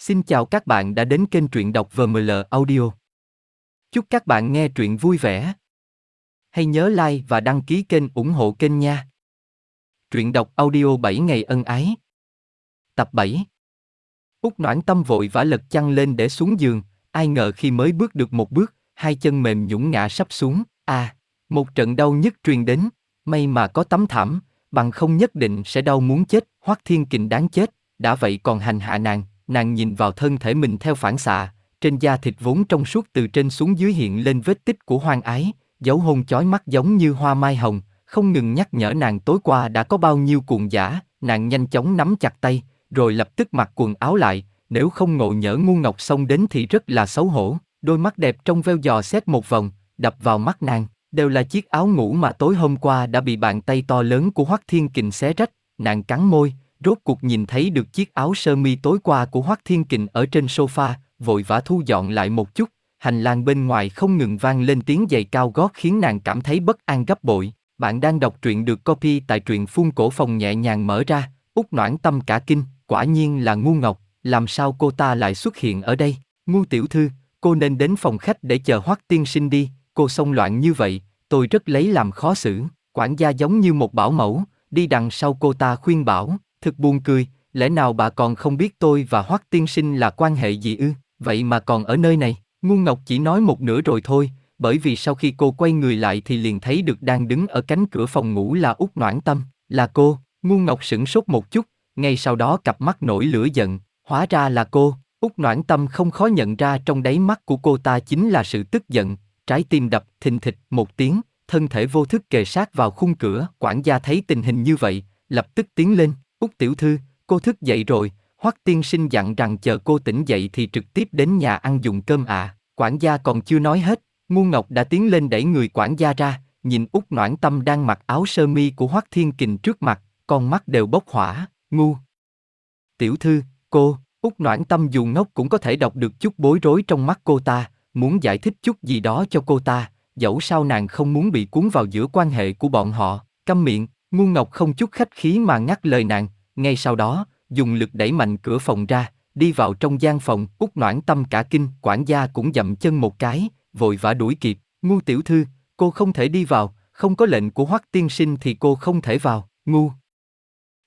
Xin chào các bạn đã đến kênh truyện đọc VML Audio. Chúc các bạn nghe truyện vui vẻ. Hãy nhớ like và đăng ký kênh ủng hộ kênh nha. Truyện đọc audio 7 ngày ân ái. Tập 7 Úc noãn tâm vội vã lật chăn lên để xuống giường, ai ngờ khi mới bước được một bước, hai chân mềm nhũn ngã sắp xuống, à, một trận đau nhức truyền đến, may mà có tấm thảm, bằng không nhất định sẽ đau muốn chết, Hoắc Thiên Kình đáng chết, đã vậy còn hành hạ nàng, nàng nhìn vào thân thể mình theo phản xạ, trên da thịt vốn trong suốt từ trên xuống dưới hiện lên vết tích của hoang ái, dấu hôn chói mắt giống như hoa mai hồng, không ngừng nhắc nhở nàng tối qua đã có bao nhiêu cuồng giả, nàng nhanh chóng nắm chặt tay, rồi lập tức mặc quần áo lại, nếu không ngộ nhỡ ngu ngọc xông đến thì rất là xấu hổ, đôi mắt đẹp trong veo dò xét một vòng, đập vào mắt nàng, đều là chiếc áo ngủ mà tối hôm qua đã bị bàn tay to lớn của Hoắc Thiên Kình xé rách, nàng cắn môi, rốt cuộc nhìn thấy được chiếc áo sơ mi tối qua của Hoắc Thiên Kình ở trên sofa, vội vã thu dọn lại một chút, hành lang bên ngoài không ngừng vang lên tiếng giày cao gót khiến nàng cảm thấy bất an gấp bội. Bạn đang đọc truyện được copy tại truyện phun cổ phòng nhẹ nhàng mở ra, út noãn tâm cả kinh, quả nhiên là ngu ngọc, làm sao cô ta lại xuất hiện ở đây? Ngu tiểu thư, cô nên đến phòng khách để chờ Hoắc tiên sinh đi, cô xông loạn như vậy, tôi rất lấy làm khó xử. Quản gia giống như một bảo mẫu, đi đằng sau cô ta khuyên bảo, Thực buồn cười, lẽ nào bà còn không biết tôi và Hoắc tiên sinh là quan hệ gì ư? Vậy mà còn ở nơi này. Ngu Ngọc chỉ nói một nửa rồi thôi, bởi vì sau khi cô quay người lại thì liền thấy được đang đứng ở cánh cửa phòng ngủ là út Noãn Tâm, là cô. Ngu Ngọc sững sốt một chút, ngay sau đó cặp mắt nổi lửa giận, hóa ra là cô. út Noãn Tâm không khó nhận ra trong đáy mắt của cô ta chính là sự tức giận, trái tim đập thình thịch một tiếng, thân thể vô thức kề sát vào khung cửa. Quản gia thấy tình hình như vậy, lập tức tiến lên, Úc tiểu thư, cô thức dậy rồi, Hoắc tiên sinh dặn rằng chờ cô tỉnh dậy thì trực tiếp đến nhà ăn dùng cơm ạ. À. Quản gia còn chưa nói hết, Ngu Ngọc đã tiến lên đẩy người quản gia ra, nhìn Úc Noãn Tâm đang mặc áo sơ mi của Hoắc Thiên Kình trước mặt, con mắt đều bốc hỏa, ngu. Tiểu thư, cô, Úc Noãn Tâm dù ngốc cũng có thể đọc được chút bối rối trong mắt cô ta, muốn giải thích chút gì đó cho cô ta, dẫu sao nàng không muốn bị cuốn vào giữa quan hệ của bọn họ, câm miệng, Ngu Ngọc không chút khách khí mà ngắt lời nàng, ngay sau đó, dùng lực đẩy mạnh cửa phòng ra, đi vào trong gian phòng, út noãn tâm cả kinh, quản gia cũng dậm chân một cái, vội vã đuổi kịp, ngu tiểu thư, cô không thể đi vào, không có lệnh của hoắc tiên sinh thì cô không thể vào, ngu.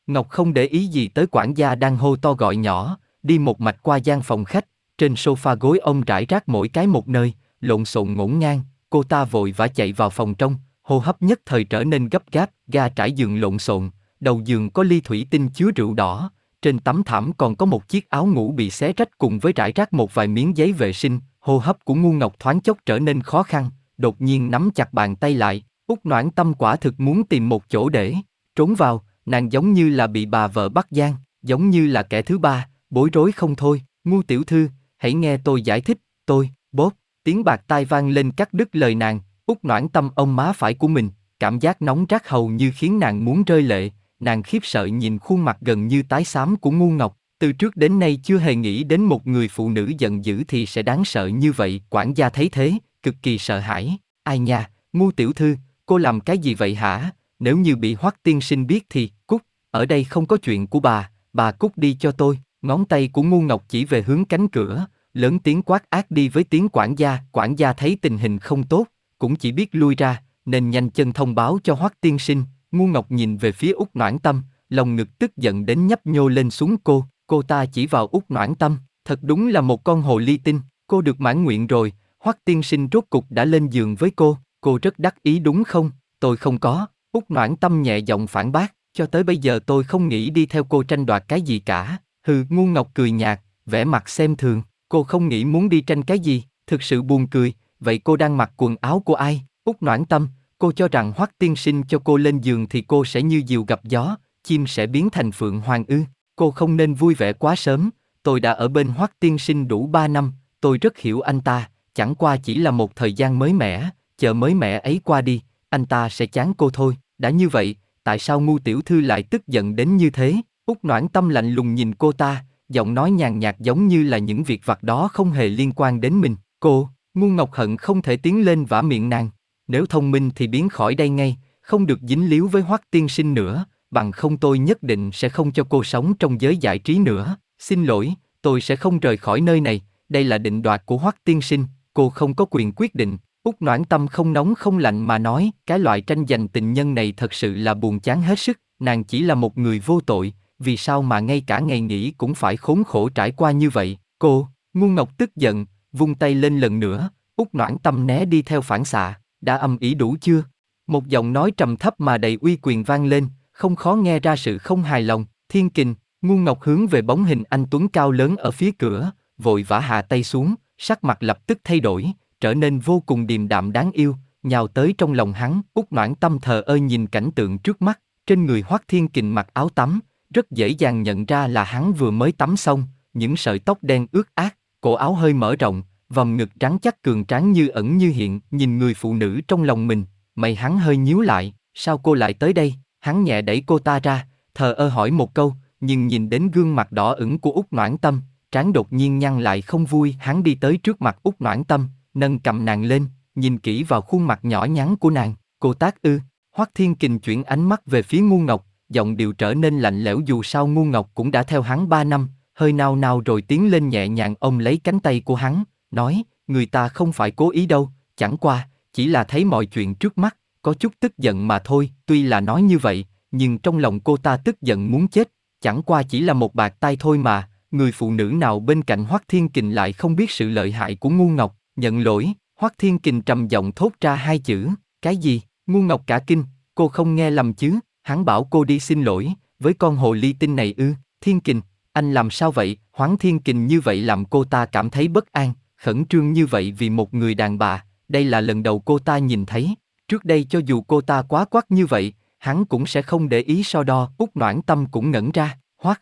Ngọc không để ý gì tới quản gia đang hô to gọi nhỏ, đi một mạch qua gian phòng khách, trên sofa gối ông rải rác mỗi cái một nơi, lộn xộn ngổn ngang, cô ta vội vã chạy vào phòng trong, hô hấp nhất thời trở nên gấp gáp, ga trải giường lộn xộn, đầu giường có ly thủy tinh chứa rượu đỏ, trên tấm thảm còn có một chiếc áo ngủ bị xé rách cùng với rải rác một vài miếng giấy vệ sinh, hô hấp của ngu ngọc thoáng chốc trở nên khó khăn, đột nhiên nắm chặt bàn tay lại, út noãn tâm quả thực muốn tìm một chỗ để trốn vào, nàng giống như là bị bà vợ bắt gian, giống như là kẻ thứ ba, bối rối không thôi, ngu tiểu thư, hãy nghe tôi giải thích, tôi, bóp, tiếng bạc tai vang lên cắt đứt lời nàng, út noãn tâm ông má phải của mình, cảm giác nóng rát hầu như khiến nàng muốn rơi lệ, nàng khiếp sợ nhìn khuôn mặt gần như tái xám của ngu ngọc, từ trước đến nay chưa hề nghĩ đến một người phụ nữ giận dữ thì sẽ đáng sợ như vậy, quản gia thấy thế, cực kỳ sợ hãi, ai nha, ngu tiểu thư, cô làm cái gì vậy hả, nếu như bị hoắc tiên sinh biết thì, cút, ở đây không có chuyện của bà, bà cút đi cho tôi, ngón tay của ngu ngọc chỉ về hướng cánh cửa, lớn tiếng quát ác đi với tiếng quản gia, quản gia thấy tình hình không tốt, cũng chỉ biết lui ra, nên nhanh chân thông báo cho hoắc tiên sinh, Ngu Ngọc nhìn về phía Úc Noãn Tâm, lòng ngực tức giận đến nhấp nhô lên xuống cô, cô ta chỉ vào Úc Noãn Tâm, thật đúng là một con hồ ly tinh, cô được mãn nguyện rồi, Hoắc tiên sinh rốt cục đã lên giường với cô, cô rất đắc ý đúng không? Tôi không có, Úc Noãn Tâm nhẹ giọng phản bác, cho tới bây giờ tôi không nghĩ đi theo cô tranh đoạt cái gì cả. Hừ, ngu ngọc cười nhạt, vẻ mặt xem thường, cô không nghĩ muốn đi tranh cái gì, thực sự buồn cười, vậy cô đang mặc quần áo của ai? Úc Noãn Tâm, Cô cho rằng Hoắc tiên sinh cho cô lên giường thì cô sẽ như diều gặp gió, chim sẽ biến thành phượng hoàng ư. Cô không nên vui vẻ quá sớm, tôi đã ở bên Hoắc tiên sinh đủ ba năm, tôi rất hiểu anh ta, chẳng qua chỉ là một thời gian mới mẻ, chờ mới mẻ ấy qua đi, anh ta sẽ chán cô thôi. Đã như vậy, tại sao ngu tiểu thư lại tức giận đến như thế? Út noãn tâm lạnh lùng nhìn cô ta, giọng nói nhàn nhạt giống như là những việc vặt đó không hề liên quan đến mình. Cô, ngu ngọc hận không thể tiến lên vả miệng nàng nếu thông minh thì biến khỏi đây ngay, không được dính líu với Hoắc tiên sinh nữa, bằng không tôi nhất định sẽ không cho cô sống trong giới giải trí nữa. Xin lỗi, tôi sẽ không rời khỏi nơi này, đây là định đoạt của Hoắc tiên sinh, cô không có quyền quyết định. Úc Noãn Tâm không nóng không lạnh mà nói, cái loại tranh giành tình nhân này thật sự là buồn chán hết sức, nàng chỉ là một người vô tội, vì sao mà ngay cả ngày nghỉ cũng phải khốn khổ trải qua như vậy, cô, ngu ngọc tức giận, vung tay lên lần nữa, út Noãn Tâm né đi theo phản xạ, đã âm ý đủ chưa? Một giọng nói trầm thấp mà đầy uy quyền vang lên, không khó nghe ra sự không hài lòng, thiên kình, ngu ngọc hướng về bóng hình anh Tuấn cao lớn ở phía cửa, vội vã hạ tay xuống, sắc mặt lập tức thay đổi, trở nên vô cùng điềm đạm đáng yêu, nhào tới trong lòng hắn, út noãn tâm thờ ơ nhìn cảnh tượng trước mắt, trên người Hoắc Thiên Kình mặc áo tắm, rất dễ dàng nhận ra là hắn vừa mới tắm xong, những sợi tóc đen ướt át, cổ áo hơi mở rộng, vòng ngực trắng chắc cường tráng như ẩn như hiện, nhìn người phụ nữ trong lòng mình, mày hắn hơi nhíu lại, sao cô lại tới đây? Hắn nhẹ đẩy cô ta ra, thờ ơ hỏi một câu, nhưng nhìn đến gương mặt đỏ ửng của út Noãn Tâm, trán đột nhiên nhăn lại không vui, hắn đi tới trước mặt út Noãn Tâm, nâng cầm nàng lên, nhìn kỹ vào khuôn mặt nhỏ nhắn của nàng, cô tác ư, Hoắc Thiên Kình chuyển ánh mắt về phía Ngu Ngọc, giọng điệu trở nên lạnh lẽo dù sao Ngu Ngọc cũng đã theo hắn ba năm, hơi nao nao rồi tiến lên nhẹ nhàng ôm lấy cánh tay của hắn, nói, người ta không phải cố ý đâu, chẳng qua, chỉ là thấy mọi chuyện trước mắt, có chút tức giận mà thôi, tuy là nói như vậy, nhưng trong lòng cô ta tức giận muốn chết, chẳng qua chỉ là một bạc tay thôi mà, người phụ nữ nào bên cạnh Hoắc Thiên Kình lại không biết sự lợi hại của Ngu Ngọc, nhận lỗi, Hoắc Thiên Kình trầm giọng thốt ra hai chữ, cái gì, Ngu Ngọc cả kinh, cô không nghe lầm chứ, hắn bảo cô đi xin lỗi, với con hồ ly tinh này ư, Thiên Kình, anh làm sao vậy, Hoáng Thiên Kình như vậy làm cô ta cảm thấy bất an, khẩn trương như vậy vì một người đàn bà, đây là lần đầu cô ta nhìn thấy, trước đây cho dù cô ta quá quắc như vậy, hắn cũng sẽ không để ý so đo, út noãn tâm cũng ngẩn ra, hoắc.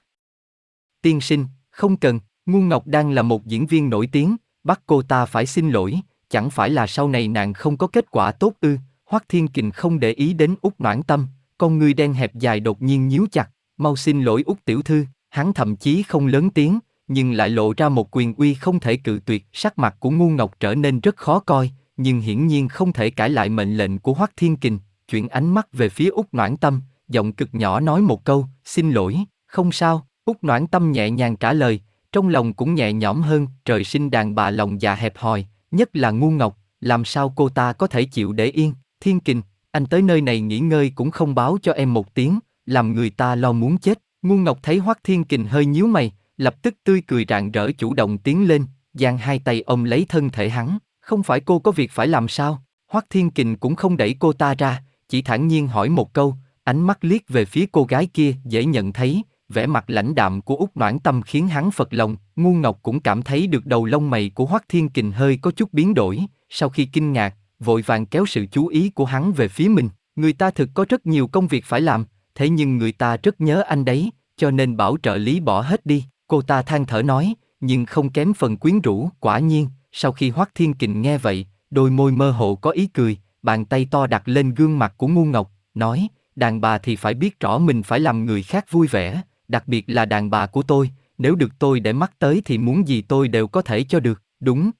Tiên sinh, không cần, Ngu Ngọc đang là một diễn viên nổi tiếng, bắt cô ta phải xin lỗi, chẳng phải là sau này nàng không có kết quả tốt ư, Hoắc Thiên Kình không để ý đến út noãn tâm, con người đen hẹp dài đột nhiên nhíu chặt, mau xin lỗi út tiểu thư, hắn thậm chí không lớn tiếng, nhưng lại lộ ra một quyền uy không thể cự tuyệt, sắc mặt của Ngu Ngọc trở nên rất khó coi, nhưng hiển nhiên không thể cãi lại mệnh lệnh của Hoắc Thiên Kình, chuyển ánh mắt về phía Úc Noãn Tâm, giọng cực nhỏ nói một câu, xin lỗi, không sao, Úc Noãn Tâm nhẹ nhàng trả lời, trong lòng cũng nhẹ nhõm hơn, trời sinh đàn bà lòng dạ hẹp hòi, nhất là ngu ngọc, làm sao cô ta có thể chịu để yên, Thiên Kình, anh tới nơi này nghỉ ngơi cũng không báo cho em một tiếng, làm người ta lo muốn chết, ngu ngọc thấy Hoắc Thiên Kình hơi nhíu mày, lập tức tươi cười rạng rỡ chủ động tiến lên, giang hai tay ôm lấy thân thể hắn, không phải cô có việc phải làm sao? Hoắc Thiên Kình cũng không đẩy cô ta ra, chỉ thản nhiên hỏi một câu, ánh mắt liếc về phía cô gái kia dễ nhận thấy, vẻ mặt lãnh đạm của Úc Noãn Tâm khiến hắn phật lòng, ngu ngọc cũng cảm thấy được đầu lông mày của Hoắc Thiên Kình hơi có chút biến đổi, sau khi kinh ngạc, vội vàng kéo sự chú ý của hắn về phía mình, người ta thực có rất nhiều công việc phải làm, thế nhưng người ta rất nhớ anh đấy, cho nên bảo trợ lý bỏ hết đi, cô ta than thở nói, nhưng không kém phần quyến rũ, quả nhiên, sau khi Hoắc Thiên Kình nghe vậy, đôi môi mơ hồ có ý cười, bàn tay to đặt lên gương mặt của ngu ngọc, nói, đàn bà thì phải biết rõ mình phải làm người khác vui vẻ, đặc biệt là đàn bà của tôi, nếu được tôi để mắt tới thì muốn gì tôi đều có thể cho được, đúng.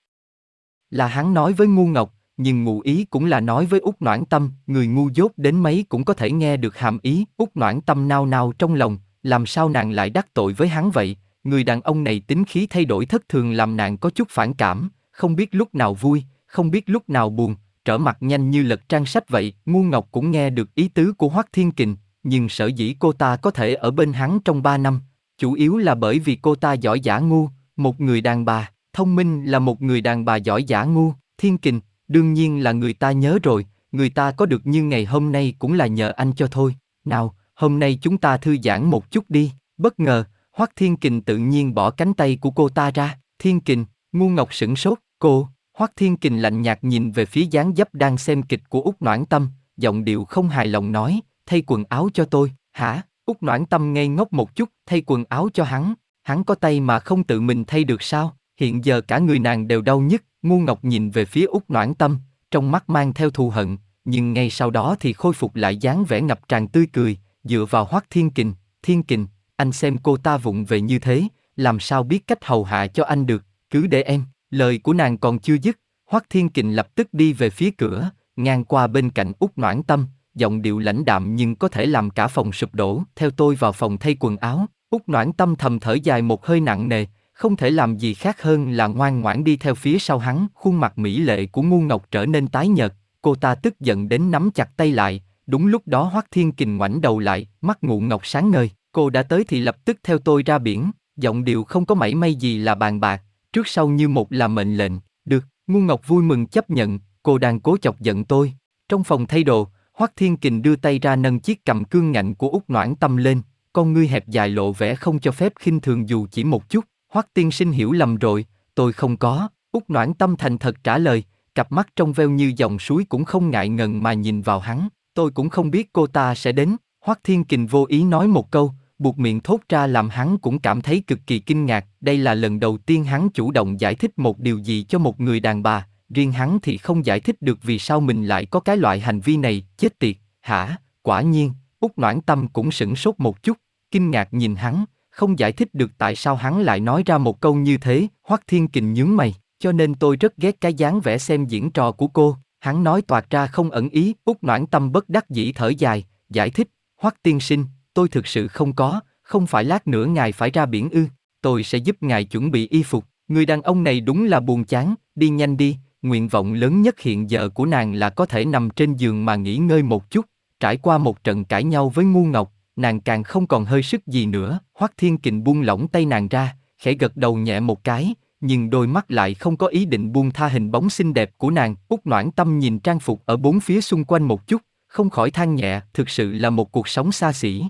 Là hắn nói với ngu ngọc, nhưng ngụ ý cũng là nói với út noãn tâm, người ngu dốt đến mấy cũng có thể nghe được hàm ý, út noãn tâm nao nao trong lòng, làm sao nàng lại đắc tội với hắn vậy, người đàn ông này tính khí thay đổi thất thường làm nàng có chút phản cảm, không biết lúc nào vui, không biết lúc nào buồn, trở mặt nhanh như lật trang sách vậy. Ngu Ngọc cũng nghe được ý tứ của Hoắc Thiên Kình, nhưng sở dĩ cô ta có thể ở bên hắn trong ba năm, chủ yếu là bởi vì cô ta giỏi giả ngu, một người đàn bà, thông minh là một người đàn bà giỏi giả ngu, Thiên Kình, đương nhiên là người ta nhớ rồi, người ta có được như ngày hôm nay cũng là nhờ anh cho thôi. Nào, hôm nay chúng ta thư giãn một chút đi. Bất ngờ, Hoắc Thiên Kình tự nhiên bỏ cánh tay của cô ta ra. Thiên Kình, ngu ngọc sửng sốt, Cô, Hoắc Thiên Kình lạnh nhạt nhìn về phía dáng dấp đang xem kịch của Úc Noãn Tâm, giọng điệu không hài lòng nói, thay quần áo cho tôi, hả? Úc Noãn Tâm ngây ngốc một chút, thay quần áo cho hắn, hắn có tay mà không tự mình thay được sao? Hiện giờ cả người nàng đều đau nhức, ngu ngọc nhìn về phía Úc Noãn Tâm, trong mắt mang theo thù hận, nhưng ngay sau đó thì khôi phục lại dáng vẻ ngập tràn tươi cười, dựa vào Hoắc Thiên Kình, Thiên Kình, anh xem cô ta vụng về như thế, làm sao biết cách hầu hạ cho anh được, cứ để em. Lời của nàng còn chưa dứt, Hoắc Thiên Kình lập tức đi về phía cửa, ngang qua bên cạnh Úc Noãn Tâm, giọng điệu lãnh đạm nhưng có thể làm cả phòng sụp đổ. Theo tôi vào phòng thay quần áo, Úc Noãn Tâm thầm thở dài một hơi nặng nề, không thể làm gì khác hơn là ngoan ngoãn đi theo phía sau hắn, khuôn mặt mỹ lệ của ngu ngọc trở nên tái nhợt, cô ta tức giận đến nắm chặt tay lại, đúng lúc đó Hoắc Thiên Kình ngoảnh đầu lại, mắt ngụ ngọc sáng ngời, cô đã tới thì lập tức theo tôi ra biển, giọng điệu không có mảy may gì là bàn bạc, trước sau như một là mệnh lệnh, được, ngu ngọc vui mừng chấp nhận, cô đang cố chọc giận tôi. Trong phòng thay đồ, Hoắc Thiên Kình đưa tay ra nâng chiếc cầm cương ngạnh của Úc Noãn Tâm lên, con ngươi hẹp dài lộ vẻ không cho phép khinh thường dù chỉ một chút. Hoắc Tiên Sinh hiểu lầm rồi, tôi không có. Úc Noãn Tâm thành thật trả lời, cặp mắt trong veo như dòng suối cũng không ngại ngần mà nhìn vào hắn. Tôi cũng không biết cô ta sẽ đến. Hoắc Thiên Kình vô ý nói một câu, buộc miệng thốt ra làm hắn cũng cảm thấy cực kỳ kinh ngạc. Đây là lần đầu tiên hắn chủ động giải thích một điều gì cho một người đàn bà, riêng hắn thì không giải thích được vì sao mình lại có cái loại hành vi này, chết tiệt, hả, quả nhiên, Úc Noãn Tâm cũng sửng sốt một chút, kinh ngạc nhìn hắn, không giải thích được tại sao hắn lại nói ra một câu như thế, Hoắc Thiên Kình nhướng mày, cho nên tôi rất ghét cái dáng vẻ xem diễn trò của cô, hắn nói toạc ra không ẩn ý, Úc Noãn Tâm bất đắc dĩ thở dài, giải thích, Hoắc Tiên Sinh, tôi thực sự không có, không phải lát nữa ngài phải ra biển ư, tôi sẽ giúp ngài chuẩn bị y phục, người đàn ông này đúng là buồn chán, đi nhanh đi, nguyện vọng lớn nhất hiện giờ của nàng là có thể nằm trên giường mà nghỉ ngơi một chút, trải qua một trận cãi nhau với ngu ngọc, nàng càng không còn hơi sức gì nữa. Hoắc Thiên Kình buông lỏng tay nàng ra, khẽ gật đầu nhẹ một cái, nhưng đôi mắt lại không có ý định buông tha hình bóng xinh đẹp của nàng. Úc Noãn Tâm nhìn trang phục ở bốn phía xung quanh một chút, không khỏi than nhẹ, thực sự là một cuộc sống xa xỉ.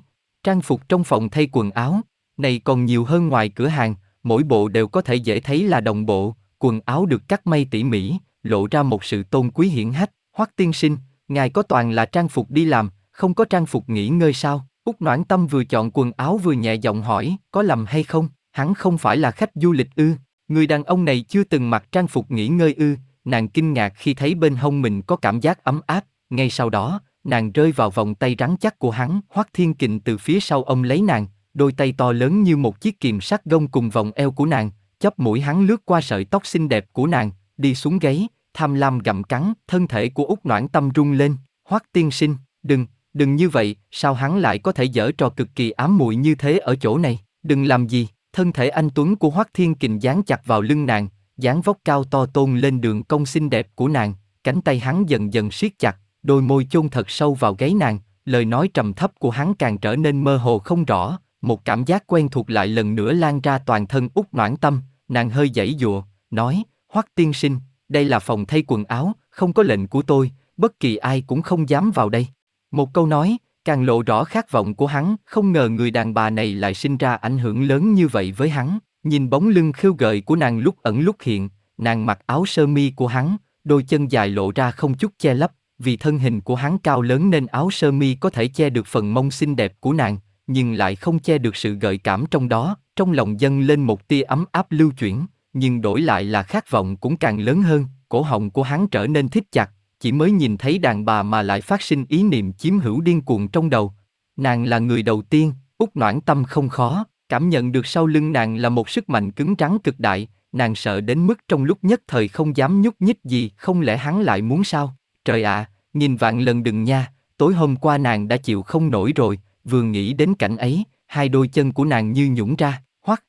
Trang phục trong phòng thay quần áo, này còn nhiều hơn ngoài cửa hàng, mỗi bộ đều có thể dễ thấy là đồng bộ, quần áo được cắt may tỉ mỉ, lộ ra một sự tôn quý hiển hách. Hoắc tiên sinh, ngài có toàn là trang phục đi làm, không có trang phục nghỉ ngơi sao? Úc Noãn Tâm vừa chọn quần áo vừa nhẹ giọng hỏi, có lầm hay không? Hắn không phải là khách du lịch ư? Người đàn ông này chưa từng mặc trang phục nghỉ ngơi ư? Nàng kinh ngạc khi thấy bên hông mình có cảm giác ấm áp. Ngay sau đó, nàng rơi vào vòng tay rắn chắc của hắn. Hoắc Thiên Kình từ phía sau ông lấy nàng, đôi tay to lớn như một chiếc kìm sắt gông cùng vòng eo của nàng, chóp mũi hắn lướt qua sợi tóc xinh đẹp của nàng, đi xuống gáy, tham lam gặm cắn, thân thể của Úc Noãn Tâm rung lên, Hoắc tiên sinh, đừng, đừng như vậy, sao hắn lại có thể dở trò cực kỳ ám muội như thế ở chỗ này, đừng làm gì, thân thể anh Tuấn của Hoắc Thiên Kình dán chặt vào lưng nàng, dáng vóc cao to tôn lên đường cong xinh đẹp của nàng, cánh tay hắn dần dần siết chặt, đôi môi chôn thật sâu vào gáy nàng, lời nói trầm thấp của hắn càng trở nên mơ hồ không rõ, một cảm giác quen thuộc lại lần nữa lan ra toàn thân út noãn tâm, nàng hơi giãy dụa, nói, Hoắc tiên sinh, đây là phòng thay quần áo, không có lệnh của tôi, bất kỳ ai cũng không dám vào đây. Một câu nói, càng lộ rõ khát vọng của hắn, không ngờ người đàn bà này lại sinh ra ảnh hưởng lớn như vậy với hắn. Nhìn bóng lưng khiêu gợi của nàng lúc ẩn lúc hiện, nàng mặc áo sơ mi của hắn, đôi chân dài lộ ra không chút che lấp, vì thân hình của hắn cao lớn nên áo sơ mi có thể che được phần mông xinh đẹp của nàng, nhưng lại không che được sự gợi cảm trong đó, trong lòng dâng lên một tia ấm áp lưu chuyển, nhưng đổi lại là khát vọng cũng càng lớn hơn, cổ họng của hắn trở nên thích chặt, chỉ mới nhìn thấy đàn bà mà lại phát sinh ý niệm chiếm hữu điên cuồng trong đầu. Nàng là người đầu tiên, út noãn tâm không khó, cảm nhận được sau lưng nàng là một sức mạnh cứng trắng cực đại, nàng sợ đến mức trong lúc nhất thời không dám nhúc nhích gì, không lẽ hắn lại muốn sao? Trời ạ, nhìn vạn lần đừng nha, tối hôm qua nàng đã chịu không nổi rồi, vừa nghĩ đến cảnh ấy, hai đôi chân của nàng như nhũng ra, hoắc.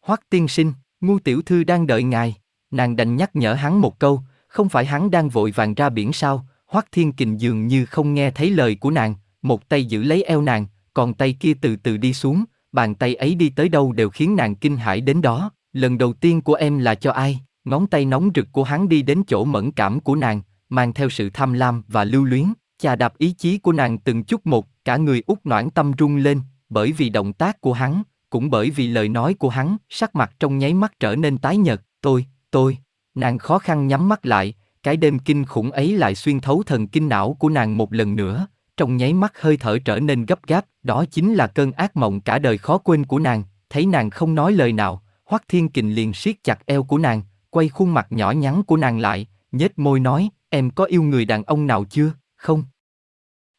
Hoắc tiên sinh, ngu tiểu thư đang đợi ngài, nàng đành nhắc nhở hắn một câu, không phải hắn đang vội vàng ra biển sao, Hoắc Thiên Kình dường như không nghe thấy lời của nàng, một tay giữ lấy eo nàng, còn tay kia từ từ đi xuống, bàn tay ấy đi tới đâu đều khiến nàng kinh hãi đến đó, lần đầu tiên của em là cho ai, ngón tay nóng rực của hắn đi đến chỗ mẫn cảm của nàng, mang theo sự tham lam và lưu luyến, chà đạp ý chí của nàng từng chút một, cả người út noãn tâm rung lên, bởi vì động tác của hắn, cũng bởi vì lời nói của hắn, sắc mặt trong nháy mắt trở nên tái nhợt, tôi, tôi, nàng khó khăn nhắm mắt lại, cái đêm kinh khủng ấy lại xuyên thấu thần kinh não của nàng một lần nữa, trong nháy mắt hơi thở trở nên gấp gáp, đó chính là cơn ác mộng cả đời khó quên của nàng, thấy nàng không nói lời nào, Hoắc Thiên Kình liền siết chặt eo của nàng, quay khuôn mặt nhỏ nhắn của nàng lại, nhếch môi nói, em có yêu người đàn ông nào chưa, không?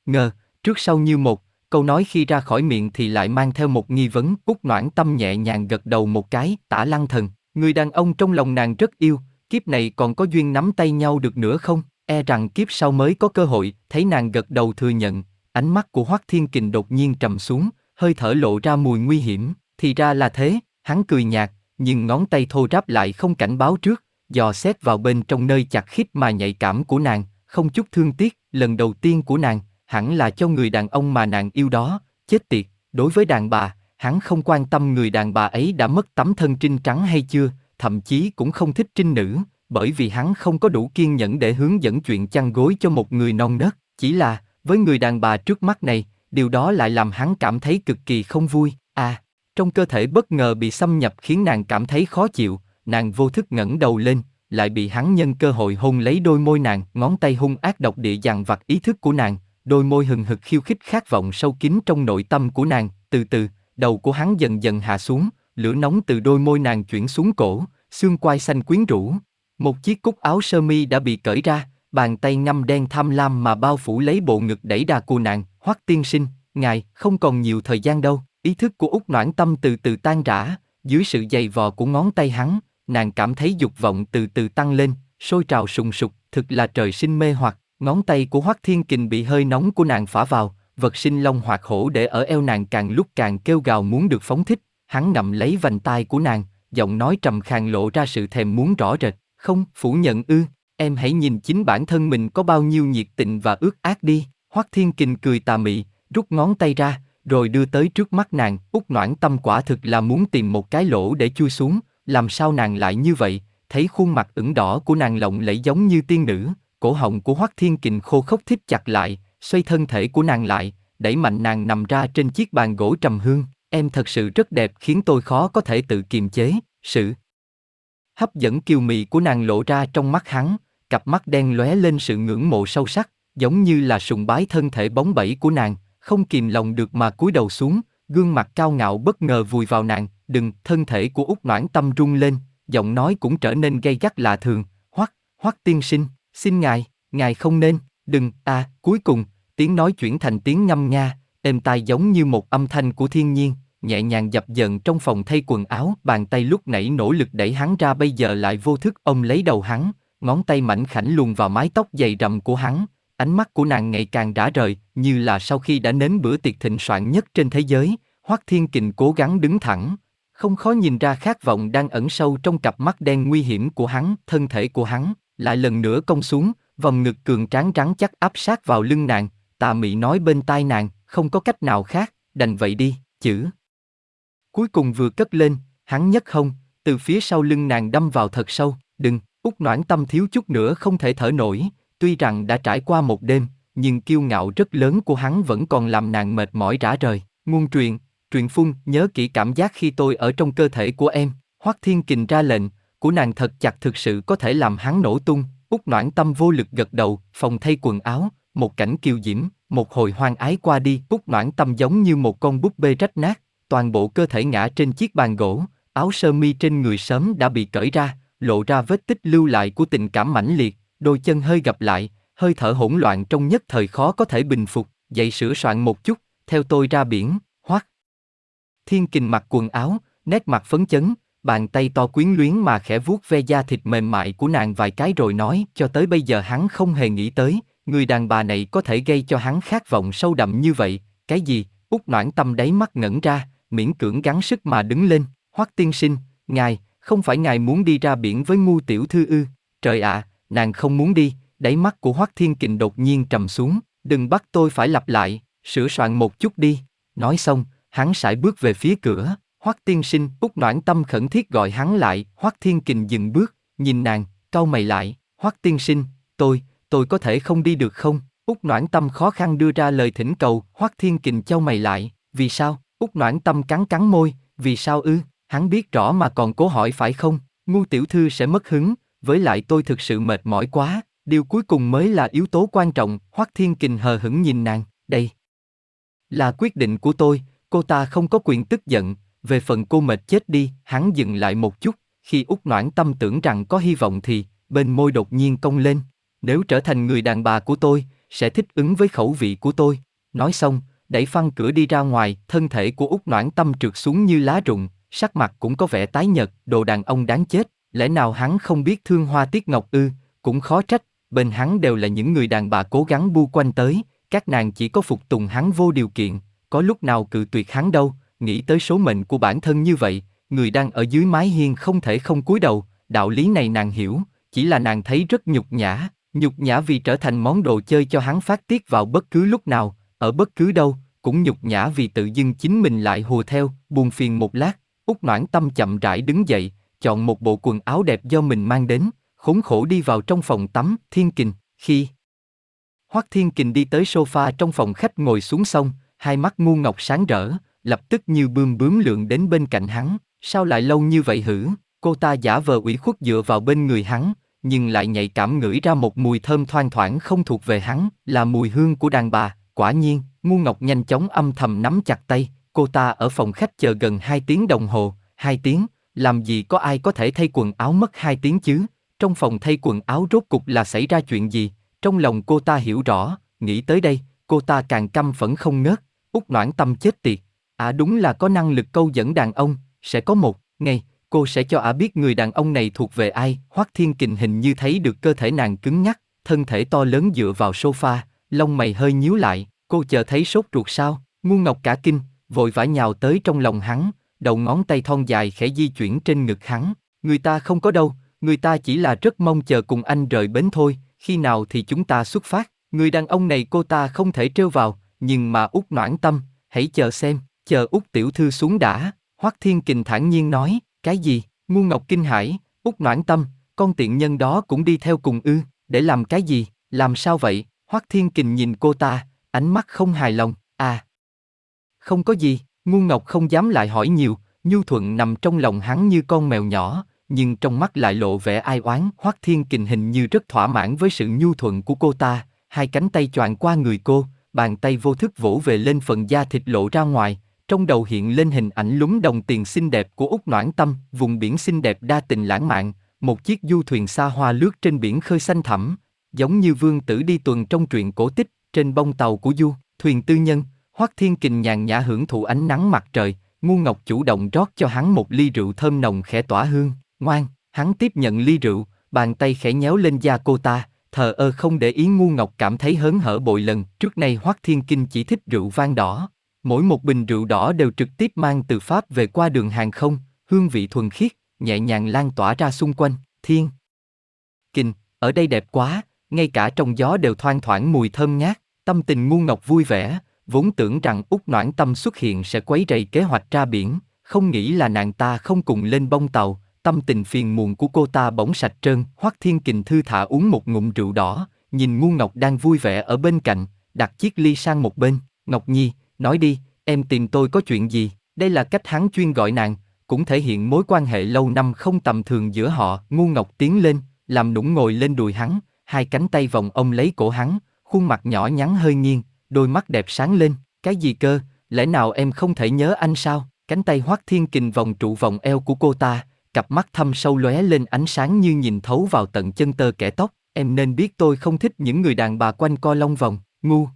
Ngờ, trước sau như một, câu nói khi ra khỏi miệng thì lại mang theo một nghi vấn, cúc noãn tâm nhẹ nhàng gật đầu một cái, tả lăng thần, người đàn ông trong lòng nàng rất yêu, kiếp này còn có duyên nắm tay nhau được nữa không? E rằng kiếp sau mới có cơ hội, thấy nàng gật đầu thừa nhận, ánh mắt của Hoắc Thiên Kình đột nhiên trầm xuống, hơi thở lộ ra mùi nguy hiểm, thì ra là thế, hắn cười nhạt, nhưng ngón tay thô ráp lại không cảnh báo trước, dò xét vào bên trong nơi chặt khít mà nhạy cảm của nàng, không chút thương tiếc, lần đầu tiên của nàng, hẳn là cho người đàn ông mà nàng yêu đó, chết tiệt, đối với đàn bà, hắn không quan tâm người đàn bà ấy đã mất tấm thân trinh trắng hay chưa, thậm chí cũng không thích trinh nữ, bởi vì hắn không có đủ kiên nhẫn để hướng dẫn chuyện chăn gối cho một người non nớt, chỉ là, với người đàn bà trước mắt này, điều đó lại làm hắn cảm thấy cực kỳ không vui, à, trong cơ thể bất ngờ bị xâm nhập khiến nàng cảm thấy khó chịu, nàng vô thức ngẩng đầu lên, lại bị hắn nhân cơ hội hôn lấy đôi môi nàng, ngón tay hung ác độc địa dằn vặt ý thức của nàng, đôi môi hừng hực khiêu khích khát vọng sâu kín trong nội tâm của nàng, từ từ, đầu của hắn dần dần hạ xuống, lửa nóng từ đôi môi nàng chuyển xuống cổ, xương quai xanh quyến rũ. Một chiếc cúc áo sơ mi đã bị cởi ra, bàn tay ngăm đen tham lam mà bao phủ lấy bộ ngực đẩy đà của nàng, hoắc tiên sinh, ngài, không còn nhiều thời gian đâu. Ý thức của út noãn tâm từ từ tan rã, dưới sự dày vò của ngón tay hắn, nàng cảm thấy dục vọng từ từ tăng lên, sôi trào sùng sục, thực là trời sinh mê hoặc, ngón tay của Hoắc Thiên Kình bị hơi nóng của nàng phả vào, vật sinh long hoạt hổ để ở eo nàng càng lúc càng kêu gào muốn được phóng thích, hắn ngậm lấy vành tai của nàng, giọng nói trầm khàn lộ ra sự thèm muốn rõ rệt, không, phủ nhận ư, em hãy nhìn chính bản thân mình có bao nhiêu nhiệt tình và ước ác đi, Hoắc Thiên Kình cười tà mị, rút ngón tay ra, rồi đưa tới trước mắt nàng, út noãn tâm quả thực là muốn tìm một cái lỗ để chui xuống, làm sao nàng lại như vậy, thấy khuôn mặt ửng đỏ của nàng lộng lẫy giống như tiên nữ, cổ họng của Hoắc Thiên Kình khô khốc thít chặt lại, xoay thân thể của nàng lại, đẩy mạnh nàng nằm ra trên chiếc bàn gỗ trầm hương, em thật sự rất đẹp khiến tôi khó có thể tự kiềm chế, sự hấp dẫn kiều mị của nàng lộ ra trong mắt hắn, cặp mắt đen lóe lên sự ngưỡng mộ sâu sắc, giống như là sùng bái thân thể bóng bẩy của nàng, không kìm lòng được mà cúi đầu xuống, gương mặt cao ngạo bất ngờ vùi vào nàng, đừng, thân thể của út noãn tâm rung lên, giọng nói cũng trở nên gay gắt lạ thường, hoắc, hoắc tiên sinh, xin ngài, ngài không nên, đừng, à, cuối cùng, tiếng nói chuyển thành tiếng ngâm nga, êm tai giống như một âm thanh của thiên nhiên, nhẹ nhàng dập dần trong phòng thay quần áo, bàn tay lúc nãy nỗ lực đẩy hắn ra bây giờ lại vô thức ôm lấy đầu hắn, ngón tay mảnh khảnh luồn vào mái tóc dày rậm của hắn, ánh mắt của nàng ngày càng rã rời, như là sau khi đã nếm bữa tiệc thịnh soạn nhất trên thế giới, Hoắc Thiên Kình cố gắng đứng thẳng, không khó nhìn ra khát vọng đang ẩn sâu trong cặp mắt đen nguy hiểm của hắn, thân thể của hắn, lại lần nữa cong xuống, vòng ngực cường tráng rắn chắc áp sát vào lưng nàng, tà mị nói bên tai nàng, không có cách nào khác, đành vậy đi, chữ. Cuối cùng vừa cất lên, hắn nhất không từ phía sau lưng nàng đâm vào thật sâu, đừng, út noãn tâm thiếu chút nữa không thể thở nổi, tuy rằng đã trải qua một đêm, nhưng kiêu ngạo rất lớn của hắn vẫn còn làm nàng mệt mỏi rã rời. Nguồn truyền, truyền phun, nhớ kỹ cảm giác khi tôi ở trong cơ thể của em. Hoắc Thiên Kình ra lệnh, của nàng thật chặt thực sự có thể làm hắn nổ tung. Út noãn tâm vô lực gật đầu, phòng thay quần áo, một cảnh kiều diễm, một hồi hoang ái qua đi. Út noãn tâm giống như một con búp bê rách nát, toàn bộ cơ thể ngã trên chiếc bàn gỗ, áo sơ mi trên người sớm đã bị cởi ra, lộ ra vết tích lưu lại của tình cảm mãnh liệt, đôi chân hơi gặp lại, hơi thở hỗn loạn trong nhất thời khó có thể bình phục, dậy sửa soạn một chút, theo tôi ra biển, hoắc. Thiên kình mặc quần áo, nét mặt phấn chấn, bàn tay to quyến luyến mà khẽ vuốt ve da thịt mềm mại của nàng vài cái rồi nói, cho tới bây giờ hắn không hề nghĩ tới, người đàn bà này có thể gây cho hắn khát vọng sâu đậm như vậy, cái gì? Út noãn tâm đáy mắt ngẩn ra, miễn cưỡng gắng sức mà đứng lên, hoắc tiên sinh, ngài, không phải ngài muốn đi ra biển với ngu tiểu thư ư, trời ạ, nàng không muốn đi, đáy mắt của Hoắc Thiên Kình đột nhiên trầm xuống, đừng bắt tôi phải lặp lại, sửa soạn một chút đi. Nói xong, hắn sải bước về phía cửa, Hoắc Tiên Sinh, Úc Noãn Tâm khẩn thiết gọi hắn lại, Hoắc Thiên Kình dừng bước, nhìn nàng, cau mày lại, Hoắc Tiên Sinh, tôi, tôi có thể không đi được không? Úc Noãn Tâm khó khăn đưa ra lời thỉnh cầu, Hoắc Thiên Kình châu mày lại, vì sao? Úc Noãn Tâm cắn cắn môi, vì sao ư? Hắn biết rõ mà còn cố hỏi phải không? Ngu tiểu thư sẽ mất hứng, với lại tôi thực sự mệt mỏi quá, điều cuối cùng mới là yếu tố quan trọng, Hoắc Thiên Kình hờ hững nhìn nàng, đây là quyết định của tôi, cô ta không có quyền tức giận, về phần cô mệt chết đi, hắn dừng lại một chút, khi út noãn tâm tưởng rằng có hy vọng thì, bên môi đột nhiên cong lên, nếu trở thành người đàn bà của tôi, sẽ thích ứng với khẩu vị của tôi. Nói xong, đẩy phăng cửa đi ra ngoài, thân thể của út noãn tâm trượt xuống như lá rụng, sắc mặt cũng có vẻ tái nhợt, đồ đàn ông đáng chết, lẽ nào hắn không biết thương hoa tiết ngọc ư, cũng khó trách, bên hắn đều là những người đàn bà cố gắng bu quanh tới, các nàng chỉ có phục tùng hắn vô điều kiện, có lúc nào cự tuyệt hắn đâu, nghĩ tới số mệnh của bản thân như vậy, người đang ở dưới mái hiên không thể không cúi đầu, đạo lý này nàng hiểu, chỉ là nàng thấy rất nhục nhã, nhục nhã vì trở thành món đồ chơi cho hắn phát tiết vào bất cứ lúc nào, ở bất cứ đâu, cũng nhục nhã vì tự dưng chính mình lại hùa theo, buồn phiền một lát, út noãn tâm chậm rãi đứng dậy, chọn một bộ quần áo đẹp do mình mang đến, khốn khổ đi vào trong phòng tắm, thiên kình, khi Hoắc Thiên Kình đi tới sofa trong phòng khách ngồi xuống xong, hai mắt ngu ngọc sáng rỡ, lập tức như bươm bướm lượn đến bên cạnh hắn, sao lại lâu như vậy hử? Cô ta giả vờ ủy khuất dựa vào bên người hắn, nhưng lại nhạy cảm ngửi ra một mùi thơm thoang thoảng không thuộc về hắn, là mùi hương của đàn bà. Quả nhiên, Ngu Ngọc nhanh chóng âm thầm nắm chặt tay, cô ta ở phòng khách chờ gần hai tiếng đồng hồ, hai tiếng, làm gì có ai có thể thay quần áo mất hai tiếng chứ? Trong phòng thay quần áo rốt cục là xảy ra chuyện gì? Trong lòng cô ta hiểu rõ, nghĩ tới đây, cô ta càng căm phẫn không ngớt, út noãn tâm chết tiệt. À đúng là có năng lực câu dẫn đàn ông, sẽ có một ngày, cô sẽ cho ả biết người đàn ông này thuộc về ai. Hoắc Thiên Kình hình như thấy được cơ thể nàng cứng nhắc, thân thể to lớn dựa vào sofa, lông mày hơi nhíu lại. Cô chờ thấy sốt ruột sao? Ngu Ngọc cả kinh, vội vã nhào tới trong lòng hắn, đầu ngón tay thon dài khẽ di chuyển trên ngực hắn. Người ta không có đâu, người ta chỉ là rất mong chờ cùng anh rời bến thôi. Khi nào thì chúng ta xuất phát? Người đàn ông này cô ta không thể trêu vào, nhưng mà út noãn tâm, hãy chờ xem, chờ út tiểu thư xuống đã. Hoắc Thiên Kình thản nhiên nói, cái gì? Ngu Ngọc kinh hãi, út noãn tâm, con tiện nhân đó cũng đi theo cùng ư, để làm cái gì? Làm sao vậy? Hoắc Thiên Kình nhìn cô ta, ánh mắt không hài lòng, à. Không có gì, ngu ngọc không dám lại hỏi nhiều, nhu thuận nằm trong lòng hắn như con mèo nhỏ, nhưng trong mắt lại lộ vẻ ai oán. Hoắc Thiên Kình hình như rất thỏa mãn với sự nhu thuận của cô ta, hai cánh tay choàng qua người cô, bàn tay vô thức vỗ về lên phần da thịt lộ ra ngoài, trong đầu hiện lên hình ảnh lúng đồng tiền xinh đẹp của Úc noãn tâm, vùng biển xinh đẹp đa tình lãng mạn, một chiếc du thuyền xa hoa lướt trên biển khơi xanh thẳm, giống như vương tử đi tuần trong truyện cổ tích, trên bông tàu của du, thuyền tư nhân, Hoắc Thiên Kình nhàn nhã hưởng thụ ánh nắng mặt trời, Ngu Ngọc chủ động rót cho hắn một ly rượu thơm nồng khẽ tỏa hương, ngoan, hắn tiếp nhận ly rượu, bàn tay khẽ nhéo lên da cô ta, thờ ơ không để ý Ngu Ngọc cảm thấy hớn hở bội lần, trước nay Hoắc Thiên Kinh chỉ thích rượu vang đỏ, mỗi một bình rượu đỏ đều trực tiếp mang từ Pháp về qua đường hàng không, hương vị thuần khiết, nhẹ nhàng lan tỏa ra xung quanh, Thiên Kinh, ở đây đẹp quá, ngay cả trong gió đều thoang thoảng mùi thơm ngát. Tâm tình ngu ngọc vui vẻ, vốn tưởng rằng út noãn tâm xuất hiện sẽ quấy rầy kế hoạch ra biển, không nghĩ là nàng ta không cùng lên bông tàu, tâm tình phiền muộn của cô ta bỗng sạch trơn, Hoắc Thiên Kình thư thả uống một ngụm rượu đỏ, nhìn Ngu Ngọc đang vui vẻ ở bên cạnh, đặt chiếc ly sang một bên, Ngọc Nhi, nói đi, em tìm tôi có chuyện gì? Đây là cách hắn chuyên gọi nàng, cũng thể hiện mối quan hệ lâu năm không tầm thường giữa họ. Ngu Ngọc tiến lên, làm nũng ngồi lên đùi hắn, hai cánh tay vòng ông lấy cổ hắn, khuôn mặt nhỏ nhắn hơi nghiêng, đôi mắt đẹp sáng lên, cái gì cơ, lẽ nào em không thể nhớ anh sao? Cánh tay Hoắc Thiên Kình vòng trụ vòng eo của cô ta, cặp mắt thâm sâu lóe lên ánh sáng như nhìn thấu vào tận chân tơ kẻ tóc, em nên biết tôi không thích những người đàn bà quanh co long vòng, ngu.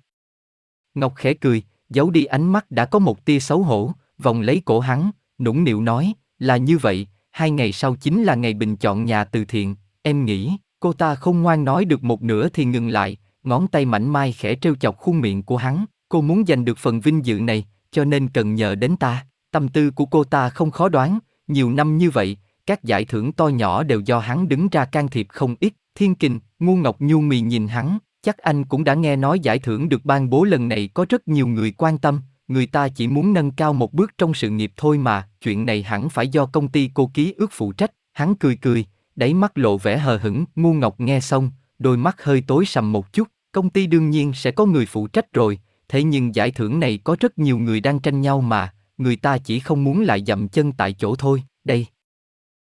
Ngọc khẽ cười, giấu đi ánh mắt đã có một tia xấu hổ, vòng lấy cổ hắn, nũng nịu nói, là như vậy, hai ngày sau chính là ngày bình chọn nhà từ thiện, em nghĩ, cô ta không ngoan nói được một nửa thì ngừng lại, ngón tay mảnh mai khẽ trêu chọc khuôn miệng của hắn, cô muốn giành được phần vinh dự này, cho nên cần nhờ đến ta. Tâm tư của cô ta không khó đoán, nhiều năm như vậy, các giải thưởng to nhỏ đều do hắn đứng ra can thiệp không ít. Thiên Kình, Ngu Ngọc Nhu mì nhìn hắn, chắc anh cũng đã nghe nói giải thưởng được ban bố lần này có rất nhiều người quan tâm, người ta chỉ muốn nâng cao một bước trong sự nghiệp thôi mà, chuyện này hẳn phải do công ty cô ký ước phụ trách. Hắn cười cười, đáy mắt lộ vẻ hờ hững, Ngu Ngọc nghe xong, đôi mắt hơi tối sầm một chút, Công ty đương nhiên sẽ có người phụ trách rồi, thế nhưng giải thưởng này có rất nhiều người đang tranh nhau mà, người ta chỉ không muốn lại dậm chân tại chỗ thôi, đây.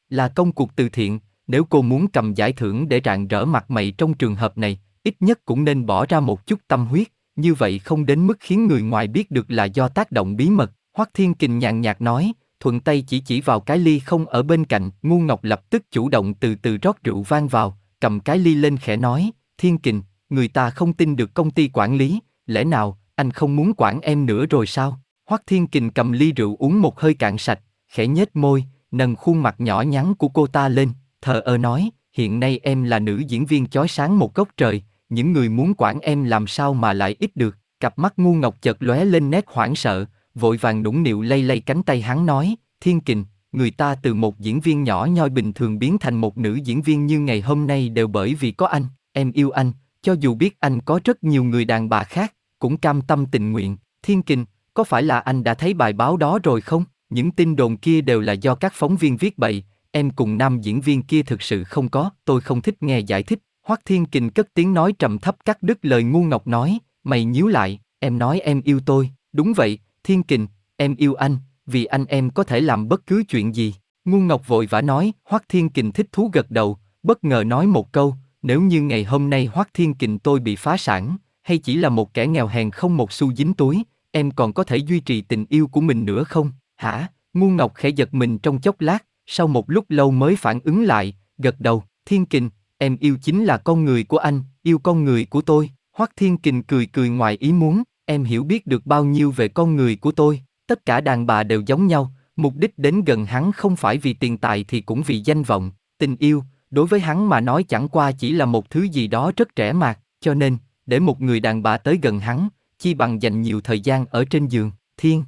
Là công cuộc từ thiện, nếu cô muốn cầm giải thưởng để rạng rỡ mặt mày trong trường hợp này, ít nhất cũng nên bỏ ra một chút tâm huyết, như vậy không đến mức khiến người ngoài biết được là do tác động bí mật. Hoắc Thiên Kình nhàn nhạt nói, thuận tay chỉ chỉ vào cái ly không ở bên cạnh, Ngu Ngọc lập tức chủ động từ từ rót rượu vang vào, cầm cái ly lên khẽ nói, Thiên Kình, người ta không tin được công ty quản lý, lẽ nào, anh không muốn quản em nữa rồi sao? Hoắc Thiên Kình cầm ly rượu uống một hơi cạn sạch, khẽ nhếch môi, nâng khuôn mặt nhỏ nhắn của cô ta lên, thờ ơ nói, hiện nay em là nữ diễn viên chói sáng một góc trời, những người muốn quản em làm sao mà lại ít được, cặp mắt ngu ngọc chợt lóe lên nét hoảng sợ, vội vàng nũng nịu lay lay cánh tay hắn nói, Thiên Kình, người ta từ một diễn viên nhỏ nhoi bình thường biến thành một nữ diễn viên như ngày hôm nay đều bởi vì có anh, em yêu anh, cho dù biết anh có rất nhiều người đàn bà khác, cũng cam tâm tình nguyện. Thiên Kình, có phải là anh đã thấy bài báo đó rồi không? Những tin đồn kia đều là do các phóng viên viết bậy, em cùng nam diễn viên kia thực sự không có, tôi không thích nghe giải thích. Hoắc Thiên Kình cất tiếng nói trầm thấp cắt đứt lời ngu ngọc nói, mày nhíu lại, em nói em yêu tôi, đúng vậy, Thiên Kình, em yêu anh, vì anh em có thể làm bất cứ chuyện gì. Ngu Ngọc vội vã nói, Hoắc Thiên Kình thích thú gật đầu, bất ngờ nói một câu, nếu như ngày hôm nay Hoắc Thiên Kình tôi bị phá sản, hay chỉ là một kẻ nghèo hèn không một xu dính túi, em còn có thể duy trì tình yêu của mình nữa không? Hả? Ngu Ngọc khẽ giật mình trong chốc lát, sau một lúc lâu mới phản ứng lại, gật đầu, Thiên Kình, em yêu chính là con người của anh, yêu con người của tôi. Hoắc Thiên Kình cười cười ngoài ý muốn, em hiểu biết được bao nhiêu về con người của tôi, tất cả đàn bà đều giống nhau, mục đích đến gần hắn không phải vì tiền tài thì cũng vì danh vọng, tình yêu, đối với hắn mà nói chẳng qua chỉ là một thứ gì đó rất trẻ mạt, cho nên, để một người đàn bà tới gần hắn, chi bằng dành nhiều thời gian ở trên giường, thiên.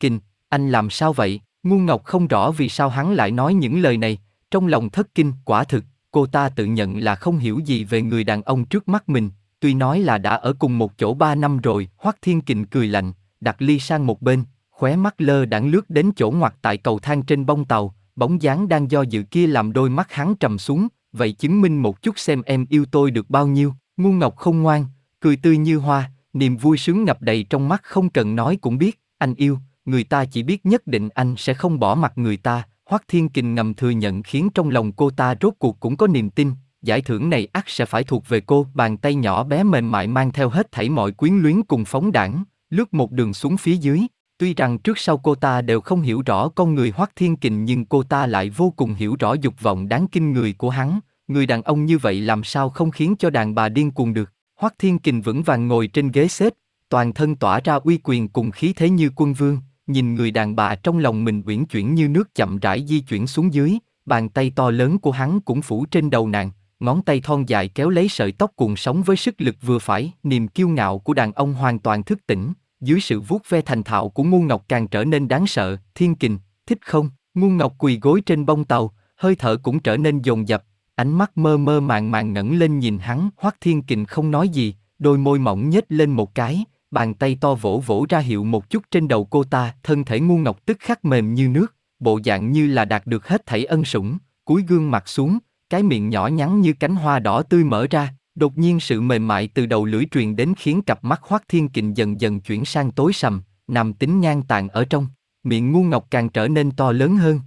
Kình, anh làm sao vậy? Ngu Ngọc không rõ vì sao hắn lại nói những lời này, trong lòng thất kinh, quả thực, cô ta tự nhận là không hiểu gì về người đàn ông trước mắt mình, tuy nói là đã ở cùng một chỗ ba năm rồi, Hoắc Thiên Kình cười lạnh, đặt ly sang một bên, khóe mắt lơ đãng lướt đến chỗ ngoặt tại cầu thang trên bông tàu, bóng dáng đang do dự kia làm đôi mắt hắn trầm xuống, vậy chứng minh một chút xem em yêu tôi được bao nhiêu, ngu ngọc không ngoan, cười tươi như hoa, niềm vui sướng ngập đầy trong mắt không cần nói cũng biết, anh yêu, người ta chỉ biết nhất định anh sẽ không bỏ mặt người ta, Hoắc Thiên Kình ngầm thừa nhận khiến trong lòng cô ta rốt cuộc cũng có niềm tin, giải thưởng này ắt sẽ phải thuộc về cô, bàn tay nhỏ bé mềm mại mang theo hết thảy mọi quyến luyến cùng phóng đảng, lướt một đường xuống phía dưới. Tuy rằng trước sau cô ta đều không hiểu rõ con người Hoắc Thiên Kình nhưng cô ta lại vô cùng hiểu rõ dục vọng đáng kinh người của hắn, người đàn ông như vậy làm sao không khiến cho đàn bà điên cuồng được. Hoắc Thiên Kình vững vàng ngồi trên ghế xếp, toàn thân tỏa ra uy quyền cùng khí thế như quân vương, nhìn người đàn bà trong lòng mình uyển chuyển như nước chậm rãi di chuyển xuống dưới, bàn tay to lớn của hắn cũng phủ trên đầu nàng, ngón tay thon dài kéo lấy sợi tóc cuồng sóng với sức lực vừa phải, niềm kiêu ngạo của đàn ông hoàn toàn thức tỉnh, dưới sự vuốt ve thành thạo của ngu ngọc càng trở nên đáng sợ, thiên kình, thích không? Ngu ngọc quỳ gối trên bông tàu, hơi thở cũng trở nên dồn dập, ánh mắt mơ mơ màng màng ngẩng lên nhìn hắn, hoắc thiên kình không nói gì, đôi môi mỏng nhếch lên một cái, bàn tay to vỗ vỗ ra hiệu một chút trên đầu cô ta, thân thể ngu ngọc tức khắc mềm như nước, bộ dạng như là đạt được hết thảy ân sủng, cúi gương mặt xuống, cái miệng nhỏ nhắn như cánh hoa đỏ tươi mở ra, đột nhiên sự mềm mại từ đầu lưỡi truyền đến khiến cặp mắt Hoắc Thiên Kình dần dần chuyển sang tối sầm, nằm tính ngang tàn ở trong, miệng ngu ngọc càng trở nên to lớn hơn.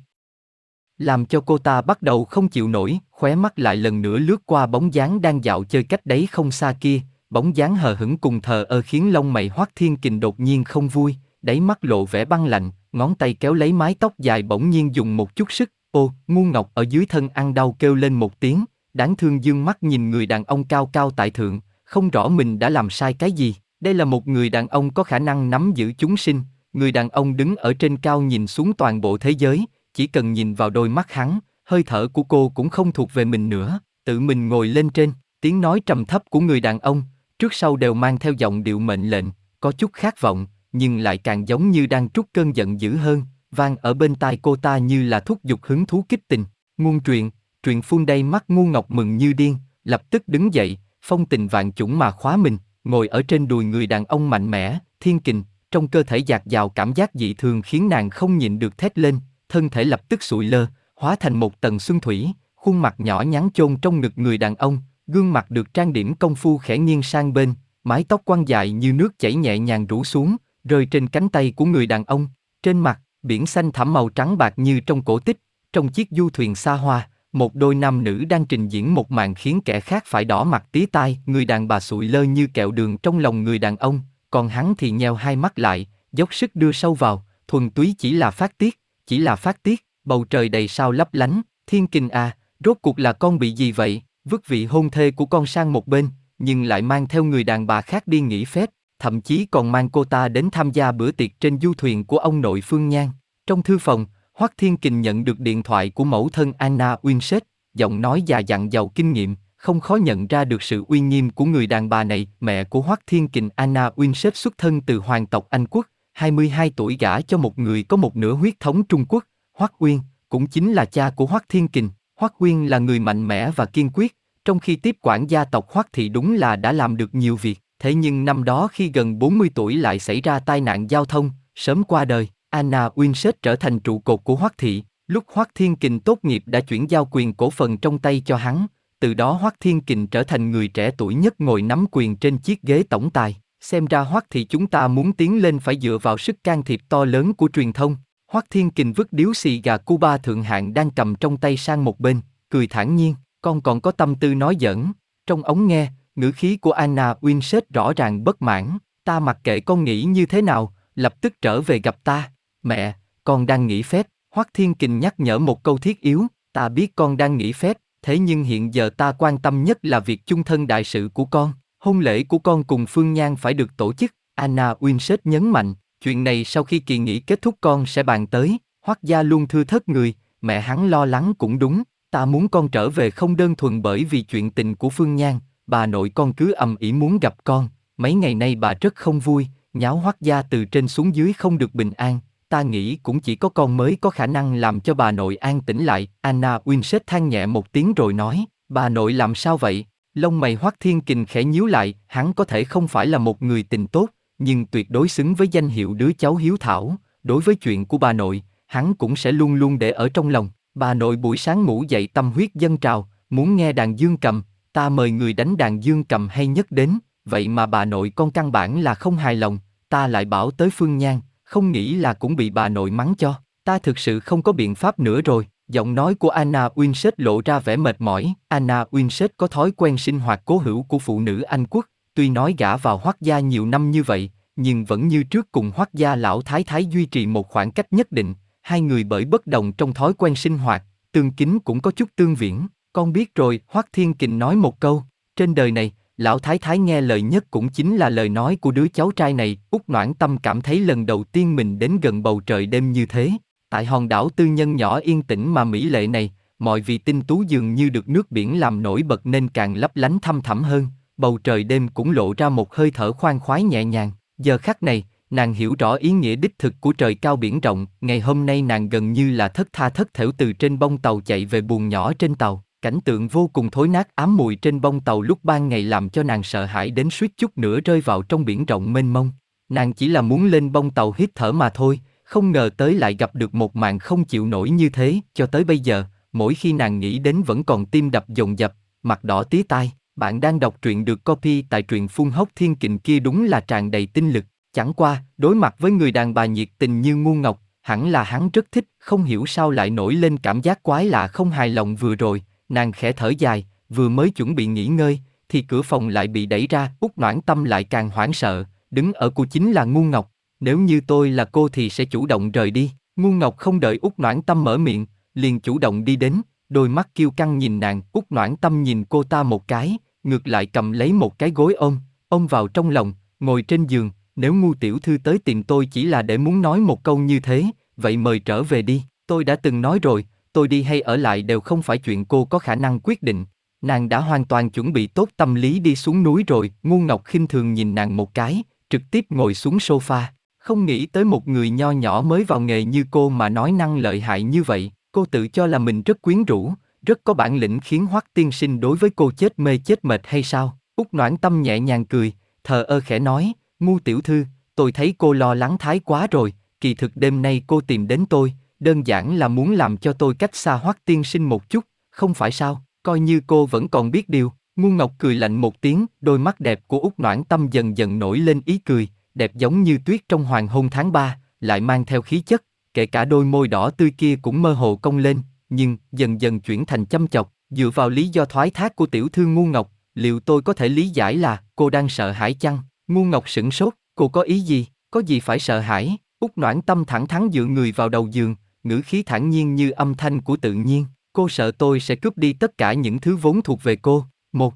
Làm cho cô ta bắt đầu không chịu nổi, khóe mắt lại lần nữa lướt qua bóng dáng đang dạo chơi cách đấy không xa kia, bóng dáng hờ hững cùng thờ ơ khiến lông mày Hoắc Thiên Kình đột nhiên không vui, đáy mắt lộ vẻ băng lạnh, ngón tay kéo lấy mái tóc dài bỗng nhiên dùng một chút sức, ô, ngu ngọc ở dưới thân ăn đau kêu lên một tiếng, đáng thương dương mắt nhìn người đàn ông cao cao tại thượng, không rõ mình đã làm sai cái gì. Đây là một người đàn ông có khả năng nắm giữ chúng sinh, người đàn ông đứng ở trên cao nhìn xuống toàn bộ thế giới, chỉ cần nhìn vào đôi mắt hắn, hơi thở của cô cũng không thuộc về mình nữa, tự mình ngồi lên trên, tiếng nói trầm thấp của người đàn ông, trước sau đều mang theo giọng điệu mệnh lệnh, có chút khát vọng, nhưng lại càng giống như đang trút cơn giận dữ hơn, vang ở bên tai cô ta như là thúc giục hứng thú kích tình. Ngôn truyền, truyền phun đây mắt ngu ngọc mừng như điên, lập tức đứng dậy, phong tình vạn chủng mà khóa mình, ngồi ở trên đùi người đàn ông mạnh mẽ, thiên kình, trong cơ thể dạt dào cảm giác dị thường khiến nàng không nhịn được thét lên, thân thể lập tức sụi lơ, hóa thành một tầng xuân thủy, khuôn mặt nhỏ nhắn chôn trong ngực người đàn ông, gương mặt được trang điểm công phu khẽ nghiêng sang bên, mái tóc quăn dài như nước chảy nhẹ nhàng rủ xuống, rơi trên cánh tay của người đàn ông, trên mặt, biển xanh thẳm màu trắng bạc như trong cổ tích, trong chiếc du thuyền xa hoa, một đôi nam nữ đang trình diễn một màn khiến kẻ khác phải đỏ mặt tía tai, người đàn bà sụi lơ như kẹo đường trong lòng người đàn ông, còn hắn thì nheo hai mắt lại, dốc sức đưa sâu vào, thuần túy chỉ là phát tiết, chỉ là phát tiết, bầu trời đầy sao lấp lánh, thiên kinh à, rốt cuộc là con bị gì vậy, vứt vị hôn thê của con sang một bên, nhưng lại mang theo người đàn bà khác đi nghỉ phép, thậm chí còn mang cô ta đến tham gia bữa tiệc trên du thuyền của ông nội Phương Nhan. Trong thư phòng, Hoắc Thiên Kình nhận được điện thoại của mẫu thân Anna Winsett, giọng nói già dặn giàu kinh nghiệm, không khó nhận ra được sự uy nghiêm của người đàn bà này. Mẹ của Hoắc Thiên Kình Anna Winsett xuất thân từ hoàng tộc Anh quốc, 22 tuổi gả cho một người có một nửa huyết thống Trung Quốc. Hoắc Uyên, cũng chính là cha của Hoắc Thiên Kình. Hoắc Uyên là người mạnh mẽ và kiên quyết, trong khi tiếp quản gia tộc Hoắc thì đúng là đã làm được nhiều việc, thế nhưng năm đó khi gần 40 tuổi lại xảy ra tai nạn giao thông, sớm qua đời, Anna Winsett trở thành trụ cột của Hoắc thị, lúc Hoắc Thiên Kình tốt nghiệp đã chuyển giao quyền cổ phần trong tay cho hắn, từ đó Hoắc Thiên Kình trở thành người trẻ tuổi nhất ngồi nắm quyền trên chiếc ghế tổng tài. Xem ra Hoắc thị chúng ta muốn tiến lên phải dựa vào sức can thiệp to lớn của truyền thông. Hoắc Thiên Kình vứt điếu xì gà Cuba thượng hạng đang cầm trong tay sang một bên, cười thản nhiên, con còn có tâm tư nói giỡn. Trong ống nghe, ngữ khí của Anna Winsett rõ ràng bất mãn, ta mặc kệ con nghĩ như thế nào, lập tức trở về gặp ta. Mẹ, con đang nghỉ phép, Hoắc Thiên Kình nhắc nhở một câu thiết yếu, ta biết con đang nghỉ phép, thế nhưng hiện giờ ta quan tâm nhất là việc chung thân đại sự của con. Hôn lễ của con cùng Phương Nhan phải được tổ chức, Anna Winsett nhấn mạnh, chuyện này sau khi kỳ nghỉ kết thúc con sẽ bàn tới, Hoắc gia luôn thư thất người, mẹ hắn lo lắng cũng đúng, ta muốn con trở về không đơn thuần bởi vì chuyện tình của Phương Nhan, bà nội con cứ ầm ĩ muốn gặp con, mấy ngày nay bà rất không vui, nháo Hoắc gia từ trên xuống dưới không được bình an, ta nghĩ cũng chỉ có con mới có khả năng làm cho bà nội an tĩnh lại. Anna Winsett than nhẹ một tiếng rồi nói, bà nội làm sao vậy? Lông mày Hoắc Thiên Kình khẽ nhíu lại, hắn có thể không phải là một người tình tốt, nhưng tuyệt đối xứng với danh hiệu đứa cháu hiếu thảo. Đối với chuyện của bà nội, hắn cũng sẽ luôn luôn để ở trong lòng. Bà nội buổi sáng ngủ dậy tâm huyết dân trào, muốn nghe đàn dương cầm, ta mời người đánh đàn dương cầm hay nhất đến, vậy mà bà nội con căn bản là không hài lòng, ta lại bảo tới Phương Nhan, không nghĩ là cũng bị bà nội mắng cho, ta thực sự không có biện pháp nữa rồi. Giọng nói của Anna Winsett lộ ra vẻ mệt mỏi. Anna Winsett có thói quen sinh hoạt cố hữu của phụ nữ Anh quốc, tuy nói gả vào hoắc gia nhiều năm như vậy, nhưng vẫn như trước cùng hoắc gia lão thái thái duy trì một khoảng cách nhất định. Hai người bởi bất đồng trong thói quen sinh hoạt, tương kính cũng có chút tương viễn. Con biết rồi, Hoắc Thiên Kình nói một câu, trên đời này, lão thái thái nghe lời nhất cũng chính là lời nói của đứa cháu trai này. Út Noãn Tâm cảm thấy lần đầu tiên mình đến gần bầu trời đêm như thế, Tại hòn đảo tư nhân nhỏ yên tĩnh mà mỹ lệ này, mọi vì tinh tú dường như được nước biển làm nổi bật nên càng lấp lánh thăm thẳm hơn, bầu trời đêm cũng lộ ra một hơi thở khoan khoái nhẹ nhàng. Giờ khắc này, nàng hiểu rõ ý nghĩa đích thực của trời cao biển rộng, ngày hôm nay nàng gần như là thất tha thất thểu từ trên bông tàu chạy về buồng nhỏ trên tàu. Cảnh tượng vô cùng thối nát ám mùi trên bông tàu lúc ban ngày làm cho nàng sợ hãi đến suýt chút nữa rơi vào trong biển rộng mênh mông. Nàng chỉ là muốn lên bông tàu hít thở mà thôi, không ngờ tới lại gặp được một màn không chịu nổi như thế, cho tới bây giờ, mỗi khi nàng nghĩ đến vẫn còn tim đập dồn dập, mặt đỏ tía tai. Bạn đang đọc truyện được copy tại truyện phun hốc thiên kình kia đúng là tràn đầy tinh lực. Chẳng qua, đối mặt với người đàn bà nhiệt tình như ngu ngọc, hẳn là hắn rất thích, không hiểu sao lại nổi lên cảm giác quái lạ không hài lòng vừa rồi, nàng khẽ thở dài, vừa mới chuẩn bị nghỉ ngơi, thì cửa phòng lại bị đẩy ra, út noãn tâm lại càng hoảng sợ, đứng ở cô chính là ngu ngọc, nếu như tôi là cô thì sẽ chủ động rời đi. Ngu Ngọc không đợi Út Noãn Tâm mở miệng, liền chủ động đi đến, đôi mắt kiêu căng nhìn nàng. Út Noãn Tâm nhìn cô ta một cái, ngược lại cầm lấy một cái gối ôm, ôm vào trong lòng, ngồi trên giường. Nếu ngu tiểu thư tới tìm tôi chỉ là để muốn nói một câu như thế, vậy mời trở về đi. Tôi đã từng nói rồi, tôi đi hay ở lại đều không phải chuyện cô có khả năng quyết định. Nàng đã hoàn toàn chuẩn bị tốt tâm lý đi xuống núi rồi. Ngu Ngọc khinh thường nhìn nàng một cái, trực tiếp ngồi xuống sofa. Không nghĩ tới một người nho nhỏ mới vào nghề như cô mà nói năng lợi hại như vậy, cô tự cho là mình rất quyến rũ, rất có bản lĩnh khiến Hoắc tiên sinh đối với cô chết mê chết mệt hay sao? Úc Noãn Tâm nhẹ nhàng cười, thờ ơ khẽ nói, ngu tiểu thư, tôi thấy cô lo lắng thái quá rồi, kỳ thực đêm nay cô tìm đến tôi, đơn giản là muốn làm cho tôi cách xa Hoắc tiên sinh một chút, không phải sao, coi như cô vẫn còn biết điều. Ngu Ngọc cười lạnh một tiếng, đôi mắt đẹp của Úc Noãn Tâm dần dần nổi lên ý cười, đẹp giống như tuyết trong hoàng hôn tháng 3, lại mang theo khí chất, kể cả đôi môi đỏ tươi kia cũng mơ hồ cong lên, nhưng dần dần chuyển thành chăm chọc, dựa vào lý do thoái thác của tiểu thư ngu ngọc, liệu tôi có thể lý giải là cô đang sợ hãi chăng? Ngu ngọc sửng sốt, cô có ý gì, có gì phải sợ hãi? Út noãn tâm thẳng thắn dựa người vào đầu giường, ngữ khí thản nhiên như âm thanh của tự nhiên. Cô sợ tôi sẽ cướp đi tất cả những thứ vốn thuộc về cô. Một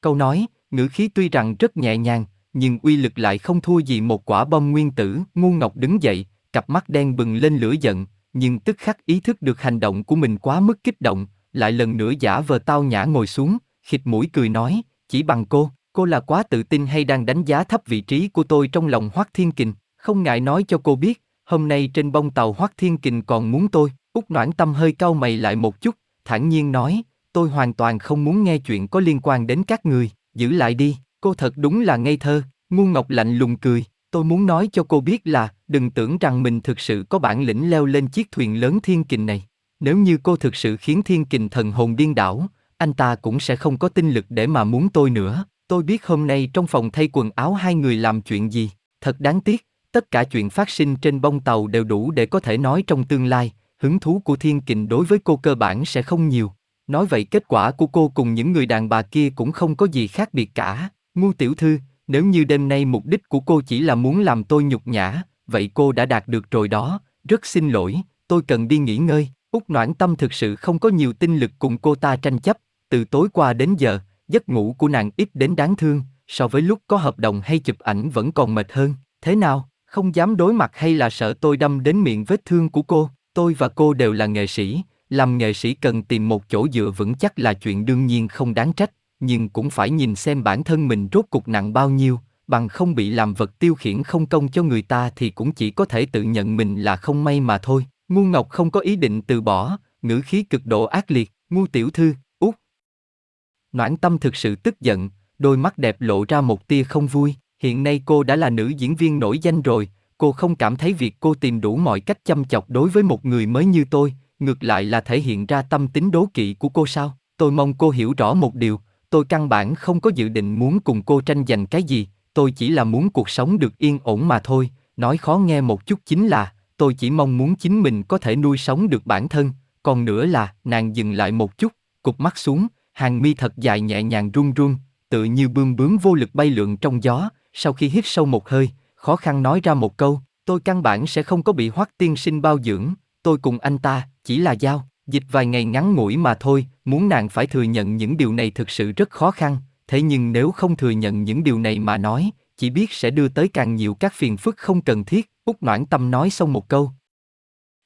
câu nói, ngữ khí tuy rằng rất nhẹ nhàng, nhưng uy lực lại không thua gì một quả bom nguyên tử. Ngu Ngọc đứng dậy, cặp mắt đen bừng lên lửa giận, nhưng tức khắc ý thức được hành động của mình quá mức kích động, lại lần nữa giả vờ tao nhã ngồi xuống, khịt mũi cười nói, chỉ bằng cô, cô là quá tự tin hay đang đánh giá thấp vị trí của tôi trong lòng Hoắc Thiên Kình, không ngại nói cho cô biết, hôm nay trên bông tàu Hoắc Thiên Kình còn muốn tôi, Úc Noãn Tâm hơi cau mày lại một chút, thản nhiên nói, tôi hoàn toàn không muốn nghe chuyện có liên quan đến các người, giữ lại đi, cô thật đúng là ngây thơ, ngu ngọc lạnh lùng cười, tôi muốn nói cho cô biết là, đừng tưởng rằng mình thực sự có bản lĩnh leo lên chiếc thuyền lớn thiên kình này. Nếu như cô thực sự khiến thiên kình thần hồn điên đảo, anh ta cũng sẽ không có tinh lực để mà muốn tôi nữa. Tôi biết hôm nay trong phòng thay quần áo hai người làm chuyện gì, thật đáng tiếc, tất cả chuyện phát sinh trên bông tàu đều đủ để có thể nói trong tương lai, hứng thú của thiên kình đối với cô cơ bản sẽ không nhiều. Nói vậy kết quả của cô cùng những người đàn bà kia cũng không có gì khác biệt cả. Ngu tiểu thư, nếu như đêm nay mục đích của cô chỉ là muốn làm tôi nhục nhã, vậy cô đã đạt được rồi đó, rất xin lỗi, tôi cần đi nghỉ ngơi. Úc Noãn Tâm thực sự không có nhiều tinh lực cùng cô ta tranh chấp, từ tối qua đến giờ, giấc ngủ của nàng ít đến đáng thương, so với lúc có hợp đồng hay chụp ảnh vẫn còn mệt hơn. Thế nào, không dám đối mặt hay là sợ tôi đâm đến miệng vết thương của cô? Tôi và cô đều là nghệ sĩ, làm nghệ sĩ cần tìm một chỗ dựa vững chắc là chuyện đương nhiên không đáng trách, nhưng cũng phải nhìn xem bản thân mình rốt cục nặng bao nhiêu, bằng không bị làm vật tiêu khiển không công cho người ta thì cũng chỉ có thể tự nhận mình là không may mà thôi. Ngu Ngọc không có ý định từ bỏ, ngữ khí cực độ ác liệt, ngu tiểu thư, út. Noãn tâm thực sự tức giận, đôi mắt đẹp lộ ra một tia không vui, hiện nay cô đã là nữ diễn viên nổi danh rồi, cô không cảm thấy việc cô tìm đủ mọi cách chăm chọc đối với một người mới như tôi, ngược lại là thể hiện ra tâm tính đố kỵ của cô sao? Tôi mong cô hiểu rõ một điều, tôi căn bản không có dự định muốn cùng cô tranh giành cái gì, tôi chỉ là muốn cuộc sống được yên ổn mà thôi, nói khó nghe một chút chính là, tôi chỉ mong muốn chính mình có thể nuôi sống được bản thân, còn nữa là, nàng dừng lại một chút, cụp mắt xuống, hàng mi thật dài nhẹ nhàng run run, tự như bươm bướm vô lực bay lượn trong gió, sau khi hít sâu một hơi, khó khăn nói ra một câu, tôi căn bản sẽ không có bị hoắc tiên sinh bao dưỡng, tôi cùng anh ta, chỉ là giao, dịch vài ngày ngắn ngủi mà thôi, muốn nàng phải thừa nhận những điều này thực sự rất khó khăn, thế nhưng nếu không thừa nhận những điều này mà nói, chỉ biết sẽ đưa tới càng nhiều các phiền phức không cần thiết, Úc Noãn Tâm nói xong một câu.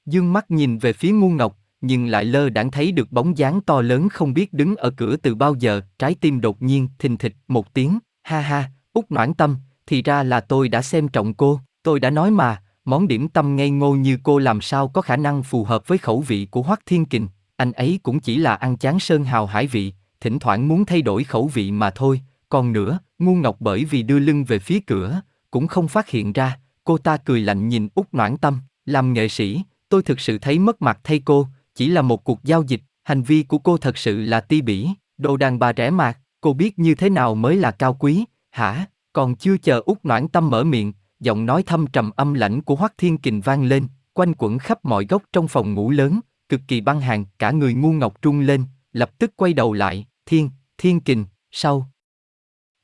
Dương mắt nhìn về phía ngu ngọc, nhưng lại lơ đãng thấy được bóng dáng to lớn không biết đứng ở cửa từ bao giờ, trái tim đột nhiên thình thịch một tiếng, ha ha, Úc Noãn Tâm, thì ra là tôi đã xem trọng cô, tôi đã nói mà, món điểm tâm ngây ngô như cô làm sao có khả năng phù hợp với khẩu vị của Hoắc Thiên Kình, anh ấy cũng chỉ là ăn chán sơn hào hải vị, thỉnh thoảng muốn thay đổi khẩu vị mà thôi, còn nữa, ngu ngọc bởi vì đưa lưng về phía cửa, cũng không phát hiện ra, cô ta cười lạnh nhìn út noãn tâm, làm nghệ sĩ, tôi thực sự thấy mất mặt thay cô, chỉ là một cuộc giao dịch, hành vi của cô thật sự là ti bỉ, đồ đàn bà rẻ mạt, cô biết như thế nào mới là cao quý, hả? Còn chưa chờ út noãn tâm mở miệng, giọng nói thâm trầm âm lãnh của Hoắc Thiên Kình vang lên, quanh quẩn khắp mọi góc trong phòng ngủ lớn, cực kỳ băng hàng, cả người ngu ngọc trung lên, lập tức quay đầu lại, Thiên, Thiên Kình, sau.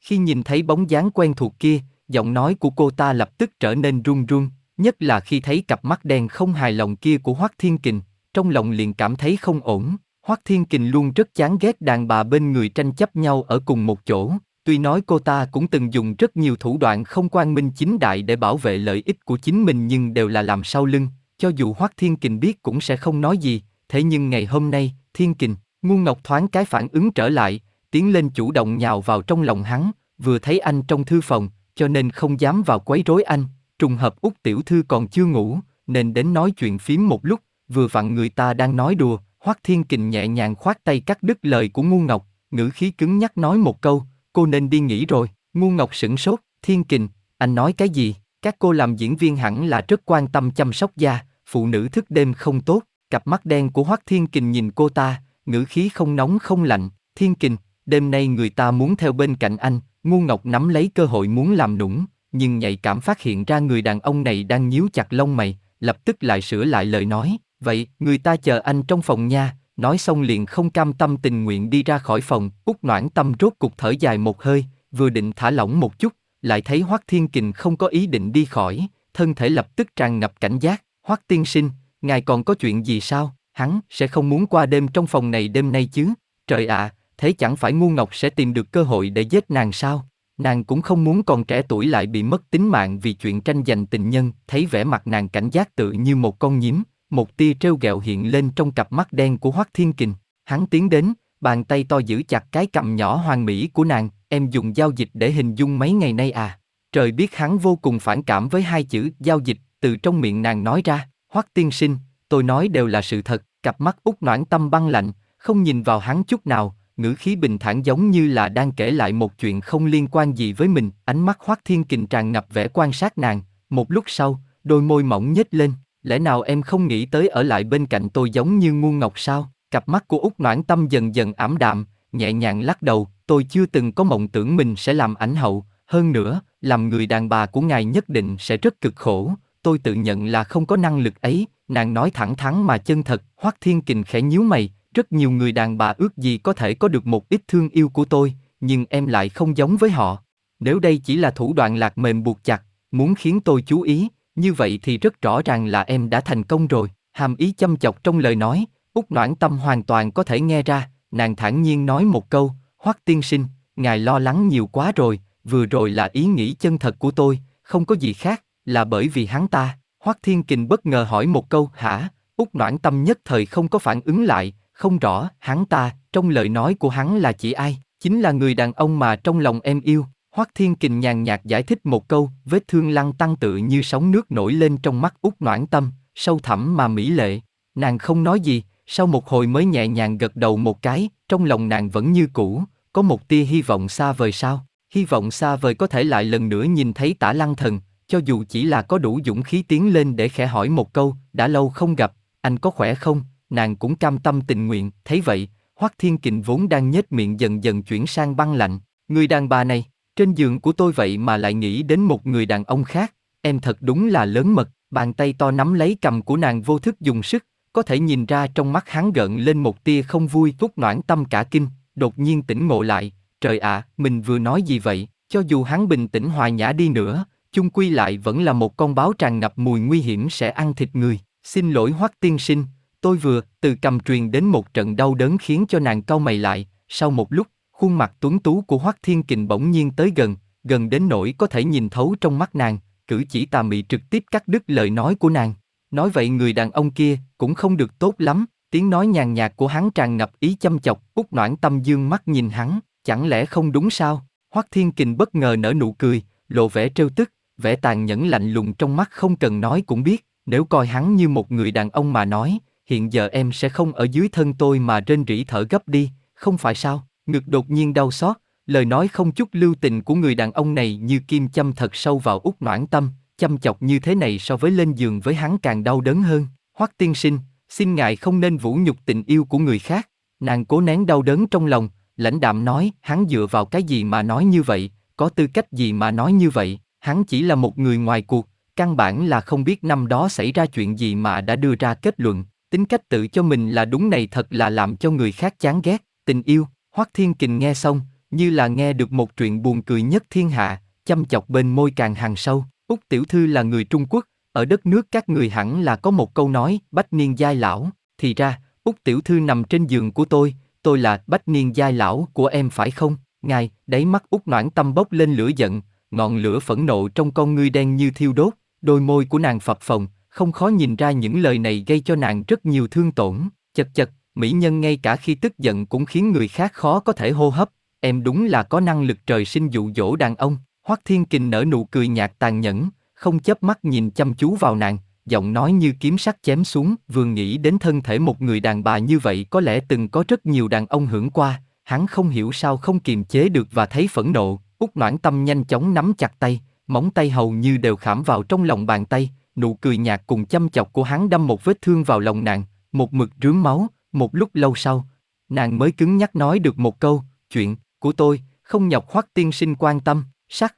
Khi nhìn thấy bóng dáng quen thuộc kia, giọng nói của cô ta lập tức trở nên run run, nhất là khi thấy cặp mắt đen không hài lòng kia của Hoắc Thiên Kình, trong lòng liền cảm thấy không ổn. Hoắc Thiên Kình luôn rất chán ghét đàn bà bên người tranh chấp nhau ở cùng một chỗ, Tuy nói cô ta cũng từng dùng rất nhiều thủ đoạn không quan minh chính đại để bảo vệ lợi ích của chính mình nhưng đều là làm sau lưng, cho dù Hoắc Thiên Kình biết cũng sẽ không nói gì, thế nhưng ngày hôm nay, Thiên Kình, ngu ngọc thoáng cái phản ứng trở lại, tiến lên chủ động nhào vào trong lòng hắn, vừa thấy anh trong thư phòng, cho nên không dám vào quấy rối anh, trùng hợp út tiểu thư còn chưa ngủ, nên đến nói chuyện phím một lúc, vừa vặn người ta đang nói đùa, Hoắc Thiên Kình nhẹ nhàng khoát tay cắt đứt lời của ngu ngọc, ngữ khí cứng nhắc nói một câu, cô nên đi nghỉ rồi. Ngu Ngọc sửng sốt, Thiên Kình, anh nói cái gì? Các cô làm diễn viên hẳn là rất quan tâm chăm sóc da, phụ nữ thức đêm không tốt. Cặp mắt đen của Hoắc Thiên Kình nhìn cô ta, ngữ khí không nóng không lạnh. Thiên Kình, đêm nay người ta muốn theo bên cạnh anh. Ngu Ngọc nắm lấy cơ hội muốn làm nũng, nhưng nhạy cảm phát hiện ra người đàn ông này đang nhíu chặt lông mày, lập tức lại sửa lại lời nói. Vậy, người ta chờ anh trong phòng nha, nói xong liền không cam tâm tình nguyện đi ra khỏi phòng, út noãn tâm rốt cục thở dài một hơi, vừa định thả lỏng một chút, lại thấy Hoắc Thiên Kình không có ý định đi khỏi, thân thể lập tức tràn ngập cảnh giác, Hoắc tiên sinh, ngài còn có chuyện gì sao, hắn sẽ không muốn qua đêm trong phòng này đêm nay chứ, trời ạ, thế chẳng phải ngu ngọc sẽ tìm được cơ hội để giết nàng sao? Nàng cũng không muốn còn trẻ tuổi lại bị mất tính mạng vì chuyện tranh giành tình nhân, thấy vẻ mặt nàng cảnh giác tự như một con nhím, một tia trêu ghẹo hiện lên trong cặp mắt đen của Hoắc Thiên Kình. Hắn tiến đến, bàn tay to giữ chặt cái cằm nhỏ hoàn mỹ của nàng, em dùng giao dịch để hình dung mấy ngày nay à. Trời biết hắn vô cùng phản cảm với hai chữ giao dịch, từ trong miệng nàng nói ra, Hoắc tiên sinh, tôi nói đều là sự thật, cặp mắt út noãn tâm băng lạnh, không nhìn vào hắn chút nào, ngữ khí bình thản giống như là đang kể lại một chuyện không liên quan gì với mình, ánh mắt Hoắc Thiên Kình tràn ngập vẻ quan sát nàng, một lúc sau, đôi môi mỏng nhếch lên, lẽ nào em không nghĩ tới ở lại bên cạnh tôi giống như ngu ngọc sao? Cặp mắt của út noãn tâm dần dần ảm đạm, nhẹ nhàng lắc đầu, tôi chưa từng có mộng tưởng mình sẽ làm ảnh hậu, hơn nữa, làm người đàn bà của ngài nhất định sẽ rất cực khổ, tôi tự nhận là không có năng lực ấy, nàng nói thẳng thắn mà chân thật, Hoắc Thiên Kình khẽ nhíu mày, rất nhiều người đàn bà ước gì có thể có được một ít thương yêu của tôi, nhưng em lại không giống với họ. Nếu đây chỉ là thủ đoạn lạc mềm buộc chặt, muốn khiến tôi chú ý, như vậy thì rất rõ ràng là em đã thành công rồi. Hàm ý châm chọc trong lời nói, út noãn tâm hoàn toàn có thể nghe ra, nàng thản nhiên nói một câu, Hoắc tiên sinh, ngài lo lắng nhiều quá rồi, vừa rồi là ý nghĩ chân thật của tôi, không có gì khác, là bởi vì hắn ta. Hoắc Thiên Kình bất ngờ hỏi một câu, hả? Út Noãn Tâm nhất thời không có phản ứng lại, không rõ, hắn ta, trong lời nói của hắn là chỉ ai? Chính là người đàn ông mà trong lòng em yêu. Hoắc Thiên Kình nhàn nhạt giải thích một câu, vết thương lăng tăng tự như sóng nước nổi lên trong mắt út noãn tâm, sâu thẳm mà mỹ lệ. Nàng không nói gì, sau một hồi mới nhẹ nhàng gật đầu một cái, trong lòng nàng vẫn như cũ, có một tia hy vọng xa vời sao, hy vọng xa vời có thể lại lần nữa nhìn thấy tả lăng thần, cho dù chỉ là có đủ dũng khí tiến lên để khẽ hỏi một câu, đã lâu không gặp, anh có khỏe không, nàng cũng cam tâm tình nguyện, thấy vậy, Hoắc Thiên Kình vốn đang nhếch miệng dần dần chuyển sang băng lạnh, người đàn bà này, trên giường của tôi vậy mà lại nghĩ đến một người đàn ông khác, em thật đúng là lớn mật, bàn tay to nắm lấy cầm của nàng vô thức dùng sức, có thể nhìn ra trong mắt hắn gợn lên một tia không vui thúc noãn tâm cả kinh, đột nhiên tỉnh ngộ lại, trời ạ, mình vừa nói gì vậy, cho dù hắn bình tĩnh hòa nhã đi nữa, chung quy lại vẫn là một con báo tràn ngập mùi nguy hiểm sẽ ăn thịt người, xin lỗi hoắc tiên sinh, tôi vừa, từ cầm truyền đến một trận đau đớn khiến cho nàng cau mày lại, sau một lúc, khuôn mặt tuấn tú của hoắc thiên kình bỗng nhiên tới gần, gần đến nỗi có thể nhìn thấu trong mắt nàng, cử chỉ tà mị trực tiếp cắt đứt lời nói của nàng. Nói vậy người đàn ông kia cũng không được tốt lắm, tiếng nói nhàn nhạt của hắn tràn ngập ý châm chọc, út noãn tâm dương mắt nhìn hắn, chẳng lẽ không đúng sao? Hoắc Thiên Kình bất ngờ nở nụ cười, lộ vẻ trêu tức, vẻ tàn nhẫn lạnh lùng trong mắt không cần nói cũng biết, nếu coi hắn như một người đàn ông mà nói, hiện giờ em sẽ không ở dưới thân tôi mà rên rỉ thở gấp đi, không phải sao? Ngực đột nhiên đau xót, lời nói không chút lưu tình của người đàn ông này như kim châm thật sâu vào út noãn tâm, chăm chọc như thế này so với lên giường với hắn càng đau đớn hơn. Hoắc tiên sinh, xin ngài không nên vũ nhục tình yêu của người khác. Nàng cố nén đau đớn trong lòng, lãnh đạm nói, hắn dựa vào cái gì mà nói như vậy, có tư cách gì mà nói như vậy, hắn chỉ là một người ngoài cuộc, căn bản là không biết năm đó xảy ra chuyện gì mà đã đưa ra kết luận, tính cách tự cho mình là đúng này thật là làm cho người khác chán ghét, tình yêu, Hoắc Thiên Kình nghe xong, như là nghe được một chuyện buồn cười nhất thiên hạ, chăm chọc bên môi càng hàng sâu. Úc Tiểu Thư là người Trung Quốc, ở đất nước các người hẳn là có một câu nói, bách niên giai lão, thì ra, Úc Tiểu Thư nằm trên giường của tôi, tôi là bách niên giai lão của em phải không? Ngài, đáy mắt Úc noãn tâm bốc lên lửa giận, ngọn lửa phẫn nộ trong con ngươi đen như thiêu đốt, đôi môi của nàng phập phồng, không khó nhìn ra những lời này gây cho nàng rất nhiều thương tổn, chật chật, mỹ nhân ngay cả khi tức giận cũng khiến người khác khó có thể hô hấp, em đúng là có năng lực trời sinh dụ dỗ đàn ông. Hoắc Thiên Kình nở nụ cười nhạt tàn nhẫn, không chớp mắt nhìn chăm chú vào nàng, giọng nói như kiếm sắc chém xuống, vừa nghĩ đến thân thể một người đàn bà như vậy có lẽ từng có rất nhiều đàn ông hưởng qua, hắn không hiểu sao không kiềm chế được và thấy phẫn nộ, út noãn tâm nhanh chóng nắm chặt tay, móng tay hầu như đều khảm vào trong lòng bàn tay, nụ cười nhạt cùng chăm chọc của hắn đâm một vết thương vào lòng nàng, một mực rướm máu, một lúc lâu sau, nàng mới cứng nhắc nói được một câu, chuyện của tôi, không nhọc Hoắc tiên sinh quan tâm, sắc.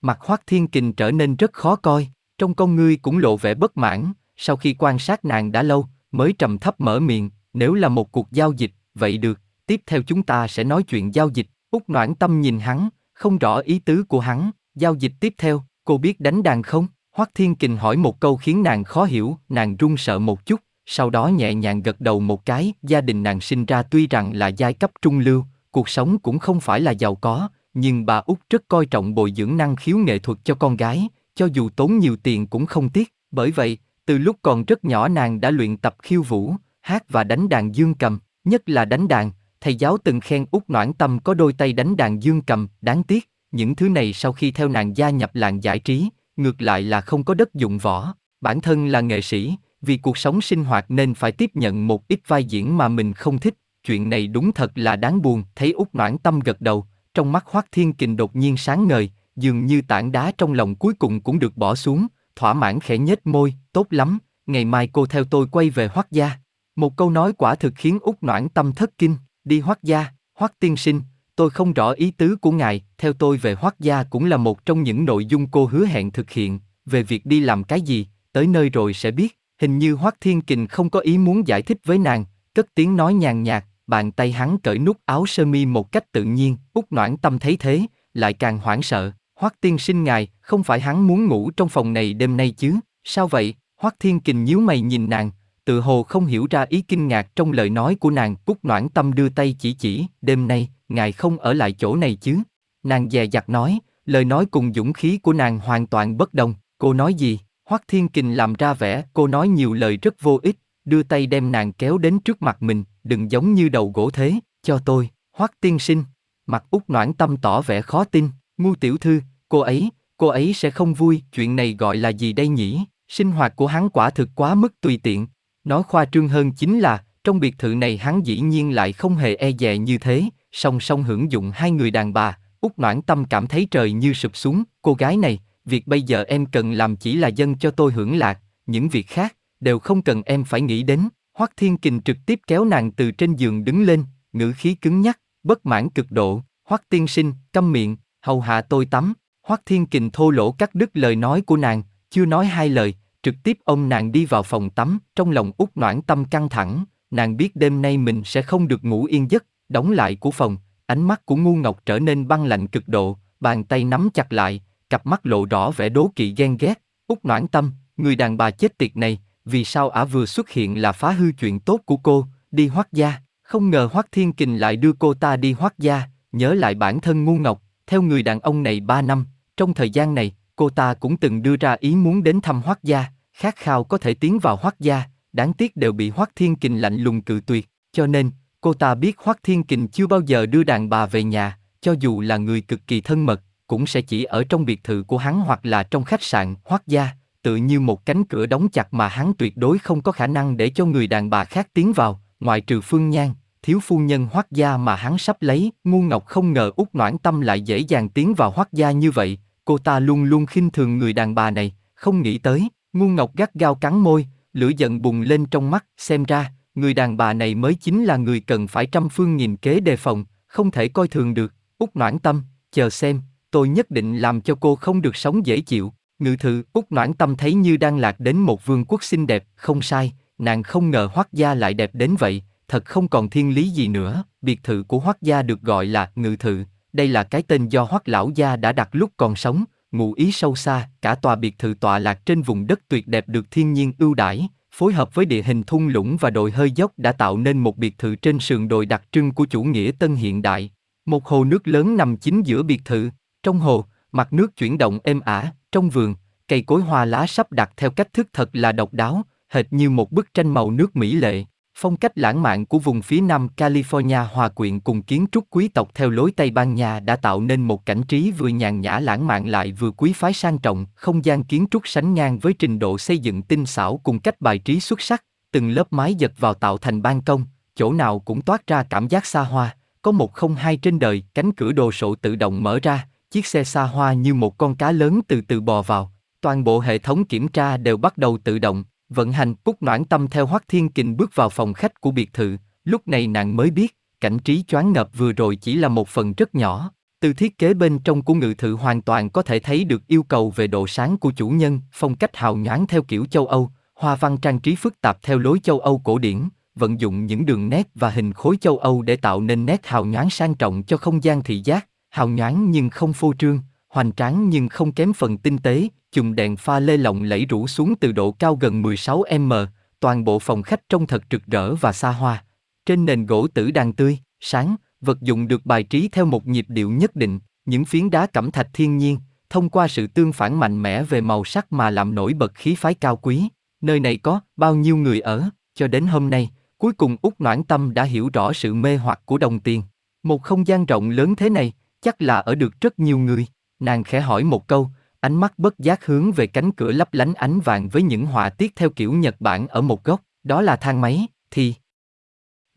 Mặt Hoắc Thiên Kình trở nên rất khó coi, trong con ngươi cũng lộ vẻ bất mãn, sau khi quan sát nàng đã lâu, mới trầm thấp mở miệng, nếu là một cuộc giao dịch, vậy được, tiếp theo chúng ta sẽ nói chuyện giao dịch, út noãn tâm nhìn hắn, không rõ ý tứ của hắn, giao dịch tiếp theo, cô biết đánh đàn không? Hoắc Thiên Kình hỏi một câu khiến nàng khó hiểu, nàng run sợ một chút, sau đó nhẹ nhàng gật đầu một cái, gia đình nàng sinh ra tuy rằng là giai cấp trung lưu, cuộc sống cũng không phải là giàu có, nhưng bà Út rất coi trọng bồi dưỡng năng khiếu nghệ thuật cho con gái, cho dù tốn nhiều tiền cũng không tiếc, bởi vậy, từ lúc còn rất nhỏ nàng đã luyện tập khiêu vũ, hát và đánh đàn dương cầm, nhất là đánh đàn, thầy giáo từng khen Út Noãn Tâm có đôi tay đánh đàn dương cầm, đáng tiếc, những thứ này sau khi theo nàng gia nhập làng giải trí, ngược lại là không có đất dụng võ. Bản thân là nghệ sĩ, vì cuộc sống sinh hoạt nên phải tiếp nhận một ít vai diễn mà mình không thích. Chuyện này đúng thật là đáng buồn, thấy út noãn tâm gật đầu, trong mắt Hoắc Thiên Kình đột nhiên sáng ngời, dường như tảng đá trong lòng cuối cùng cũng được bỏ xuống, thỏa mãn khẽ nhếch môi, tốt lắm, ngày mai cô theo tôi quay về Hoắc gia. Một câu nói quả thực khiến út noãn tâm thất kinh, đi Hoắc gia, Hoắc tiên sinh, tôi không rõ ý tứ của ngài, theo tôi về Hoắc gia cũng là một trong những nội dung cô hứa hẹn thực hiện, về việc đi làm cái gì, tới nơi rồi sẽ biết. Hình như Hoắc Thiên Kình không có ý muốn giải thích với nàng, cất tiếng nói nhàn nhạt, bàn tay hắn cởi nút áo sơ mi một cách tự nhiên, út noãn tâm thấy thế, lại càng hoảng sợ. Hoắc tiên sinh ngài, không phải hắn muốn ngủ trong phòng này đêm nay chứ? Sao vậy? Hoắc Thiên Kình nhíu mày nhìn nàng, tự hồ không hiểu ra ý kinh ngạc trong lời nói của nàng. Cúc Noãn Tâm đưa tay chỉ chỉ, đêm nay, ngài không ở lại chỗ này chứ? Nàng dè dặt nói, lời nói cùng dũng khí của nàng hoàn toàn bất đồng. Cô nói gì? Hoắc Thiên Kình làm ra vẻ, cô nói nhiều lời rất vô ích, đưa tay đem nàng kéo đến trước mặt mình, đừng giống như đầu gỗ thế, cho tôi, Hoắc tiên sinh. Mặt út noãn tâm tỏ vẻ khó tin, ngu tiểu thư, cô ấy, cô ấy sẽ không vui, chuyện này gọi là gì đây nhỉ? Sinh hoạt của hắn quả thực quá mức tùy tiện. Nói khoa trương hơn chính là, trong biệt thự này hắn dĩ nhiên lại không hề e dè như thế, song song hưởng dụng hai người đàn bà, út noãn tâm cảm thấy trời như sụp xuống, cô gái này, việc bây giờ em cần làm chỉ là dân cho tôi hưởng lạc, những việc khác, đều không cần em phải nghĩ đến. Hoắc Thiên Kình trực tiếp kéo nàng từ trên giường đứng lên, ngữ khí cứng nhắc, bất mãn cực độ. Hoắc Tiên Sinh, câm miệng, hầu hạ tôi tắm. Hoắc Thiên Kình thô lỗ cắt đứt lời nói của nàng, chưa nói hai lời, trực tiếp ôm nàng đi vào phòng tắm. Trong lòng út noãn tâm căng thẳng, nàng biết đêm nay mình sẽ không được ngủ yên giấc. Đóng lại của phòng, ánh mắt của ngu ngọc trở nên băng lạnh cực độ, bàn tay nắm chặt lại, cặp mắt lộ rõ vẻ đố kỵ ghen ghét. Út noãn tâm, người đàn bà chết tiệt này, vì sao ả vừa xuất hiện là phá hư chuyện tốt của cô, đi hoác gia, không ngờ hoác thiên kình lại đưa cô ta đi hoác gia, nhớ lại bản thân ngu ngọc, theo người đàn ông này ba năm, trong thời gian này, cô ta cũng từng đưa ra ý muốn đến thăm hoác gia, khát khao có thể tiến vào hoác gia, đáng tiếc đều bị hoác thiên kình lạnh lùng cự tuyệt, cho nên, cô ta biết hoác thiên kình chưa bao giờ đưa đàn bà về nhà, cho dù là người cực kỳ thân mật, cũng sẽ chỉ ở trong biệt thự của hắn hoặc là trong khách sạn hoác gia, tự như một cánh cửa đóng chặt mà hắn tuyệt đối không có khả năng để cho người đàn bà khác tiến vào, ngoại trừ Phương Nhan, thiếu phu nhân hoắc gia mà hắn sắp lấy, ngu ngọc không ngờ út noãn tâm lại dễ dàng tiến vào hoắc gia như vậy, cô ta luôn luôn khinh thường người đàn bà này, không nghĩ tới, ngu ngọc gắt gao cắn môi, lửa giận bùng lên trong mắt, xem ra, người đàn bà này mới chính là người cần phải trăm phương nghìn kế đề phòng, không thể coi thường được, út noãn tâm, chờ xem, tôi nhất định làm cho cô không được sống dễ chịu. Ngự thư, Úc Noãn Tâm thấy như đang lạc đến một vương quốc xinh đẹp, không sai, nàng không ngờ Hoắc gia lại đẹp đến vậy, thật không còn thiên lý gì nữa. Biệt thự của Hoắc gia được gọi là Ngự thự, đây là cái tên do Hoắc lão gia đã đặt lúc còn sống, ngụ ý sâu xa, cả tòa biệt thự tọa lạc trên vùng đất tuyệt đẹp được thiên nhiên ưu đãi, phối hợp với địa hình thung lũng và đồi hơi dốc đã tạo nên một biệt thự trên sườn đồi đặc trưng của chủ nghĩa tân hiện đại. Một hồ nước lớn nằm chính giữa biệt thự, trong hồ, mặt nước chuyển động êm ả, trong vườn, cây cối hoa lá sắp đặt theo cách thức thật là độc đáo, hệt như một bức tranh màu nước mỹ lệ. Phong cách lãng mạn của vùng phía nam California hòa quyện cùng kiến trúc quý tộc theo lối Tây Ban Nha đã tạo nên một cảnh trí vừa nhàn nhã lãng mạn lại vừa quý phái sang trọng, không gian kiến trúc sánh ngang với trình độ xây dựng tinh xảo cùng cách bài trí xuất sắc, từng lớp mái giật vào tạo thành ban công, chỗ nào cũng toát ra cảm giác xa hoa, có một không hai trên đời, cánh cửa đồ sộ tự động mở ra, chiếc xe xa hoa như một con cá lớn từ từ bò vào. Toàn bộ hệ thống kiểm tra đều bắt đầu tự động, vận hành Cúc Noãn Tâm theo Hoắc Thiên Kình bước vào phòng khách của biệt thự, lúc này nàng mới biết, cảnh trí choáng ngợp vừa rồi chỉ là một phần rất nhỏ. Từ thiết kế bên trong của ngự thự hoàn toàn có thể thấy được yêu cầu về độ sáng của chủ nhân, phong cách hào nhoáng theo kiểu châu Âu, hoa văn trang trí phức tạp theo lối châu Âu cổ điển, vận dụng những đường nét và hình khối châu Âu để tạo nên nét hào nhoáng sang trọng cho không gian thị giác, hào nhoáng nhưng không phô trương, hoành tráng nhưng không kém phần tinh tế, chùm đèn pha lê lộng lẫy rủ xuống từ độ cao gần 16m, toàn bộ phòng khách trông thật rực rỡ và xa hoa. Trên nền gỗ tử đàn tươi, sáng, vật dụng được bài trí theo một nhịp điệu nhất định, những phiến đá cẩm thạch thiên nhiên, thông qua sự tương phản mạnh mẽ về màu sắc mà làm nổi bật khí phái cao quý. Nơi này có bao nhiêu người ở, cho đến hôm nay, cuối cùng Úc Noãn Tâm đã hiểu rõ sự mê hoặc của đồng tiền. Một không gian rộng lớn thế này, chắc là ở được rất nhiều người. Nàng khẽ hỏi một câu, ánh mắt bất giác hướng về cánh cửa lấp lánh ánh vàng với những họa tiết theo kiểu Nhật Bản ở một góc, đó là thang máy, thì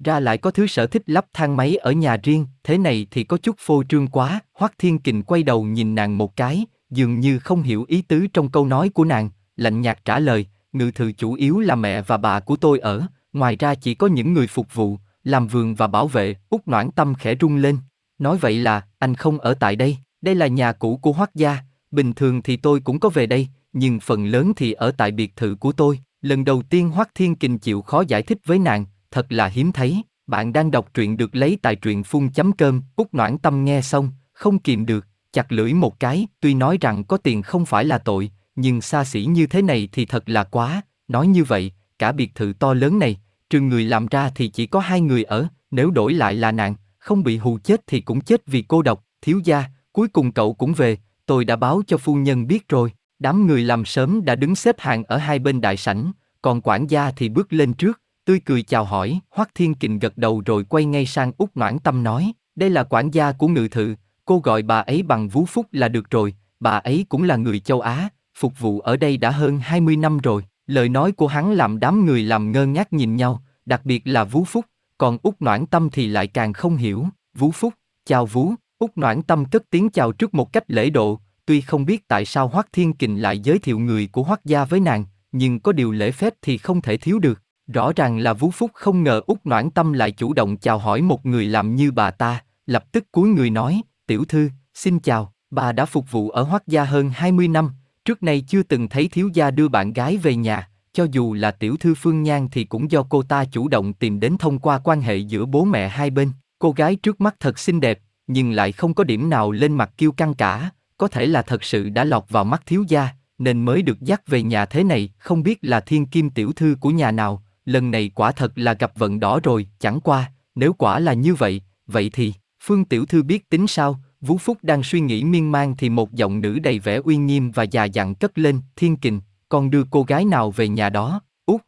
ra lại có thứ sở thích lắp thang máy ở nhà riêng, thế này thì có chút phô trương quá, Hoắc Thiên Kình quay đầu nhìn nàng một cái, dường như không hiểu ý tứ trong câu nói của nàng, lạnh nhạt trả lời, ngự thự chủ yếu là mẹ và bà của tôi ở, ngoài ra chỉ có những người phục vụ, làm vườn và bảo vệ, út noãn tâm khẽ rung lên. Nói vậy là, anh không ở tại đây, đây là nhà cũ của Hoắc gia, bình thường thì tôi cũng có về đây, nhưng phần lớn thì ở tại biệt thự của tôi. Lần đầu tiên Hoắc Thiên Kình chịu khó giải thích với nàng, thật là hiếm thấy. Bạn đang đọc truyện được lấy tại truyện phun chấm cơm, út noãn tâm nghe xong, không kìm được, chặt lưỡi một cái, tuy nói rằng có tiền không phải là tội, nhưng xa xỉ như thế này thì thật là quá, nói như vậy, cả biệt thự to lớn này, trừ người làm ra thì chỉ có hai người ở, nếu đổi lại là nàng, không bị hù chết thì cũng chết vì cô độc, thiếu gia, cuối cùng cậu cũng về, tôi đã báo cho phu nhân biết rồi, đám người làm sớm đã đứng xếp hàng ở hai bên đại sảnh, còn quản gia thì bước lên trước, tươi cười chào hỏi, Hoắc Thiên Kình gật đầu rồi quay ngay sang út Noãn Tâm nói, đây là quản gia của ngự thự, cô gọi bà ấy bằng vú phúc là được rồi, bà ấy cũng là người châu Á, phục vụ ở đây đã hơn 20 năm rồi. Lời nói của hắn làm đám người làm ngơ ngác nhìn nhau, đặc biệt là Vú Phúc, còn út Noãn Tâm thì lại càng không hiểu. Vú Phúc, chào Vú, út Noãn Tâm cất tiếng chào trước một cách lễ độ, tuy không biết tại sao Hoắc Thiên Kình lại giới thiệu người của Hoắc gia với nàng, nhưng có điều lễ phép thì không thể thiếu được. Rõ ràng là Vú Phúc không ngờ út Noãn Tâm lại chủ động chào hỏi một người làm như bà ta, lập tức cúi người nói, tiểu thư, xin chào, bà đã phục vụ ở Hoắc gia hơn 20 năm, trước nay chưa từng thấy thiếu gia đưa bạn gái về nhà, cho dù là tiểu thư Phương Nhan thì cũng do cô ta chủ động tìm đến thông qua quan hệ giữa bố mẹ hai bên. Cô gái trước mắt thật xinh đẹp, nhưng lại không có điểm nào lên mặt kiêu căng cả, có thể là thật sự đã lọt vào mắt thiếu gia, nên mới được dắt về nhà thế này, không biết là thiên kim tiểu thư của nhà nào, lần này quả thật là gặp vận đỏ rồi, chẳng qua, nếu quả là như vậy, vậy thì, Phương tiểu thư biết tính sao, Vũ Phúc đang suy nghĩ miên man thì một giọng nữ đầy vẻ uy nghiêm và già dặn cất lên, thiên kình, con đưa cô gái nào về nhà đó, út.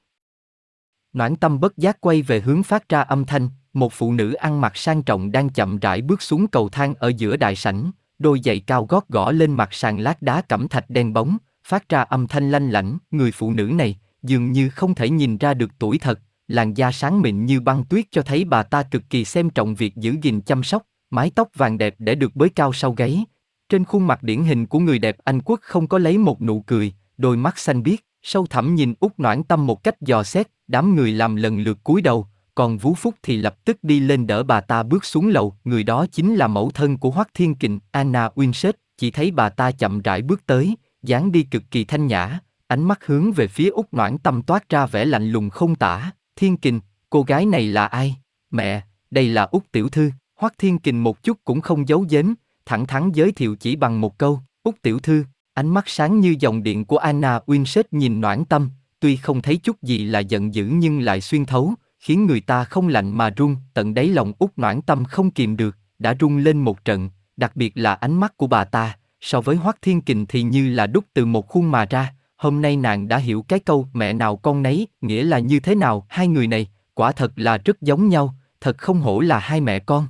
Noãn tâm bất giác quay về hướng phát ra âm thanh, một phụ nữ ăn mặc sang trọng đang chậm rãi bước xuống cầu thang ở giữa đại sảnh, đôi giày cao gót gõ lên mặt sàn lát đá cẩm thạch đen bóng, phát ra âm thanh lanh lảnh, người phụ nữ này, dường như không thể nhìn ra được tuổi thật, làn da sáng mịn như băng tuyết cho thấy bà ta cực kỳ xem trọng việc giữ gìn chăm sóc, mái tóc vàng đẹp để được bới cao sau gáy. Trên khuôn mặt điển hình của người đẹp Anh quốc không có lấy một nụ cười, đôi mắt xanh biếc, sâu thẳm nhìn út noãn tâm một cách dò xét, đám người làm lần lượt cúi đầu, còn Vũ Phúc thì lập tức đi lên đỡ bà ta bước xuống lầu, người đó chính là mẫu thân của Hoắc Thiên Kình, Anna Winsett, chỉ thấy bà ta chậm rãi bước tới, dáng đi cực kỳ thanh nhã, ánh mắt hướng về phía út noãn tâm toát ra vẻ lạnh lùng không tả, Thiên Kình, cô gái này là ai? Mẹ, đây là út tiểu thư, Hoắc Thiên Kình một chút cũng không giấu giếm, thẳng thắn giới thiệu chỉ bằng một câu, út tiểu thư, Ánh mắt sáng như dòng điện của Anna Winsett nhìn noãn tâm, tuy không thấy chút gì là giận dữ nhưng lại xuyên thấu, khiến người ta không lạnh mà run, tận đáy lòng út noãn tâm không kìm được, đã rung lên một trận, đặc biệt là ánh mắt của bà ta, so với Hoắc Thiên Kình thì như là đúc từ một khuôn mà ra, hôm nay nàng đã hiểu cái câu mẹ nào con nấy, nghĩa là như thế nào, hai người này, quả thật là rất giống nhau, thật không hổ là hai mẹ con.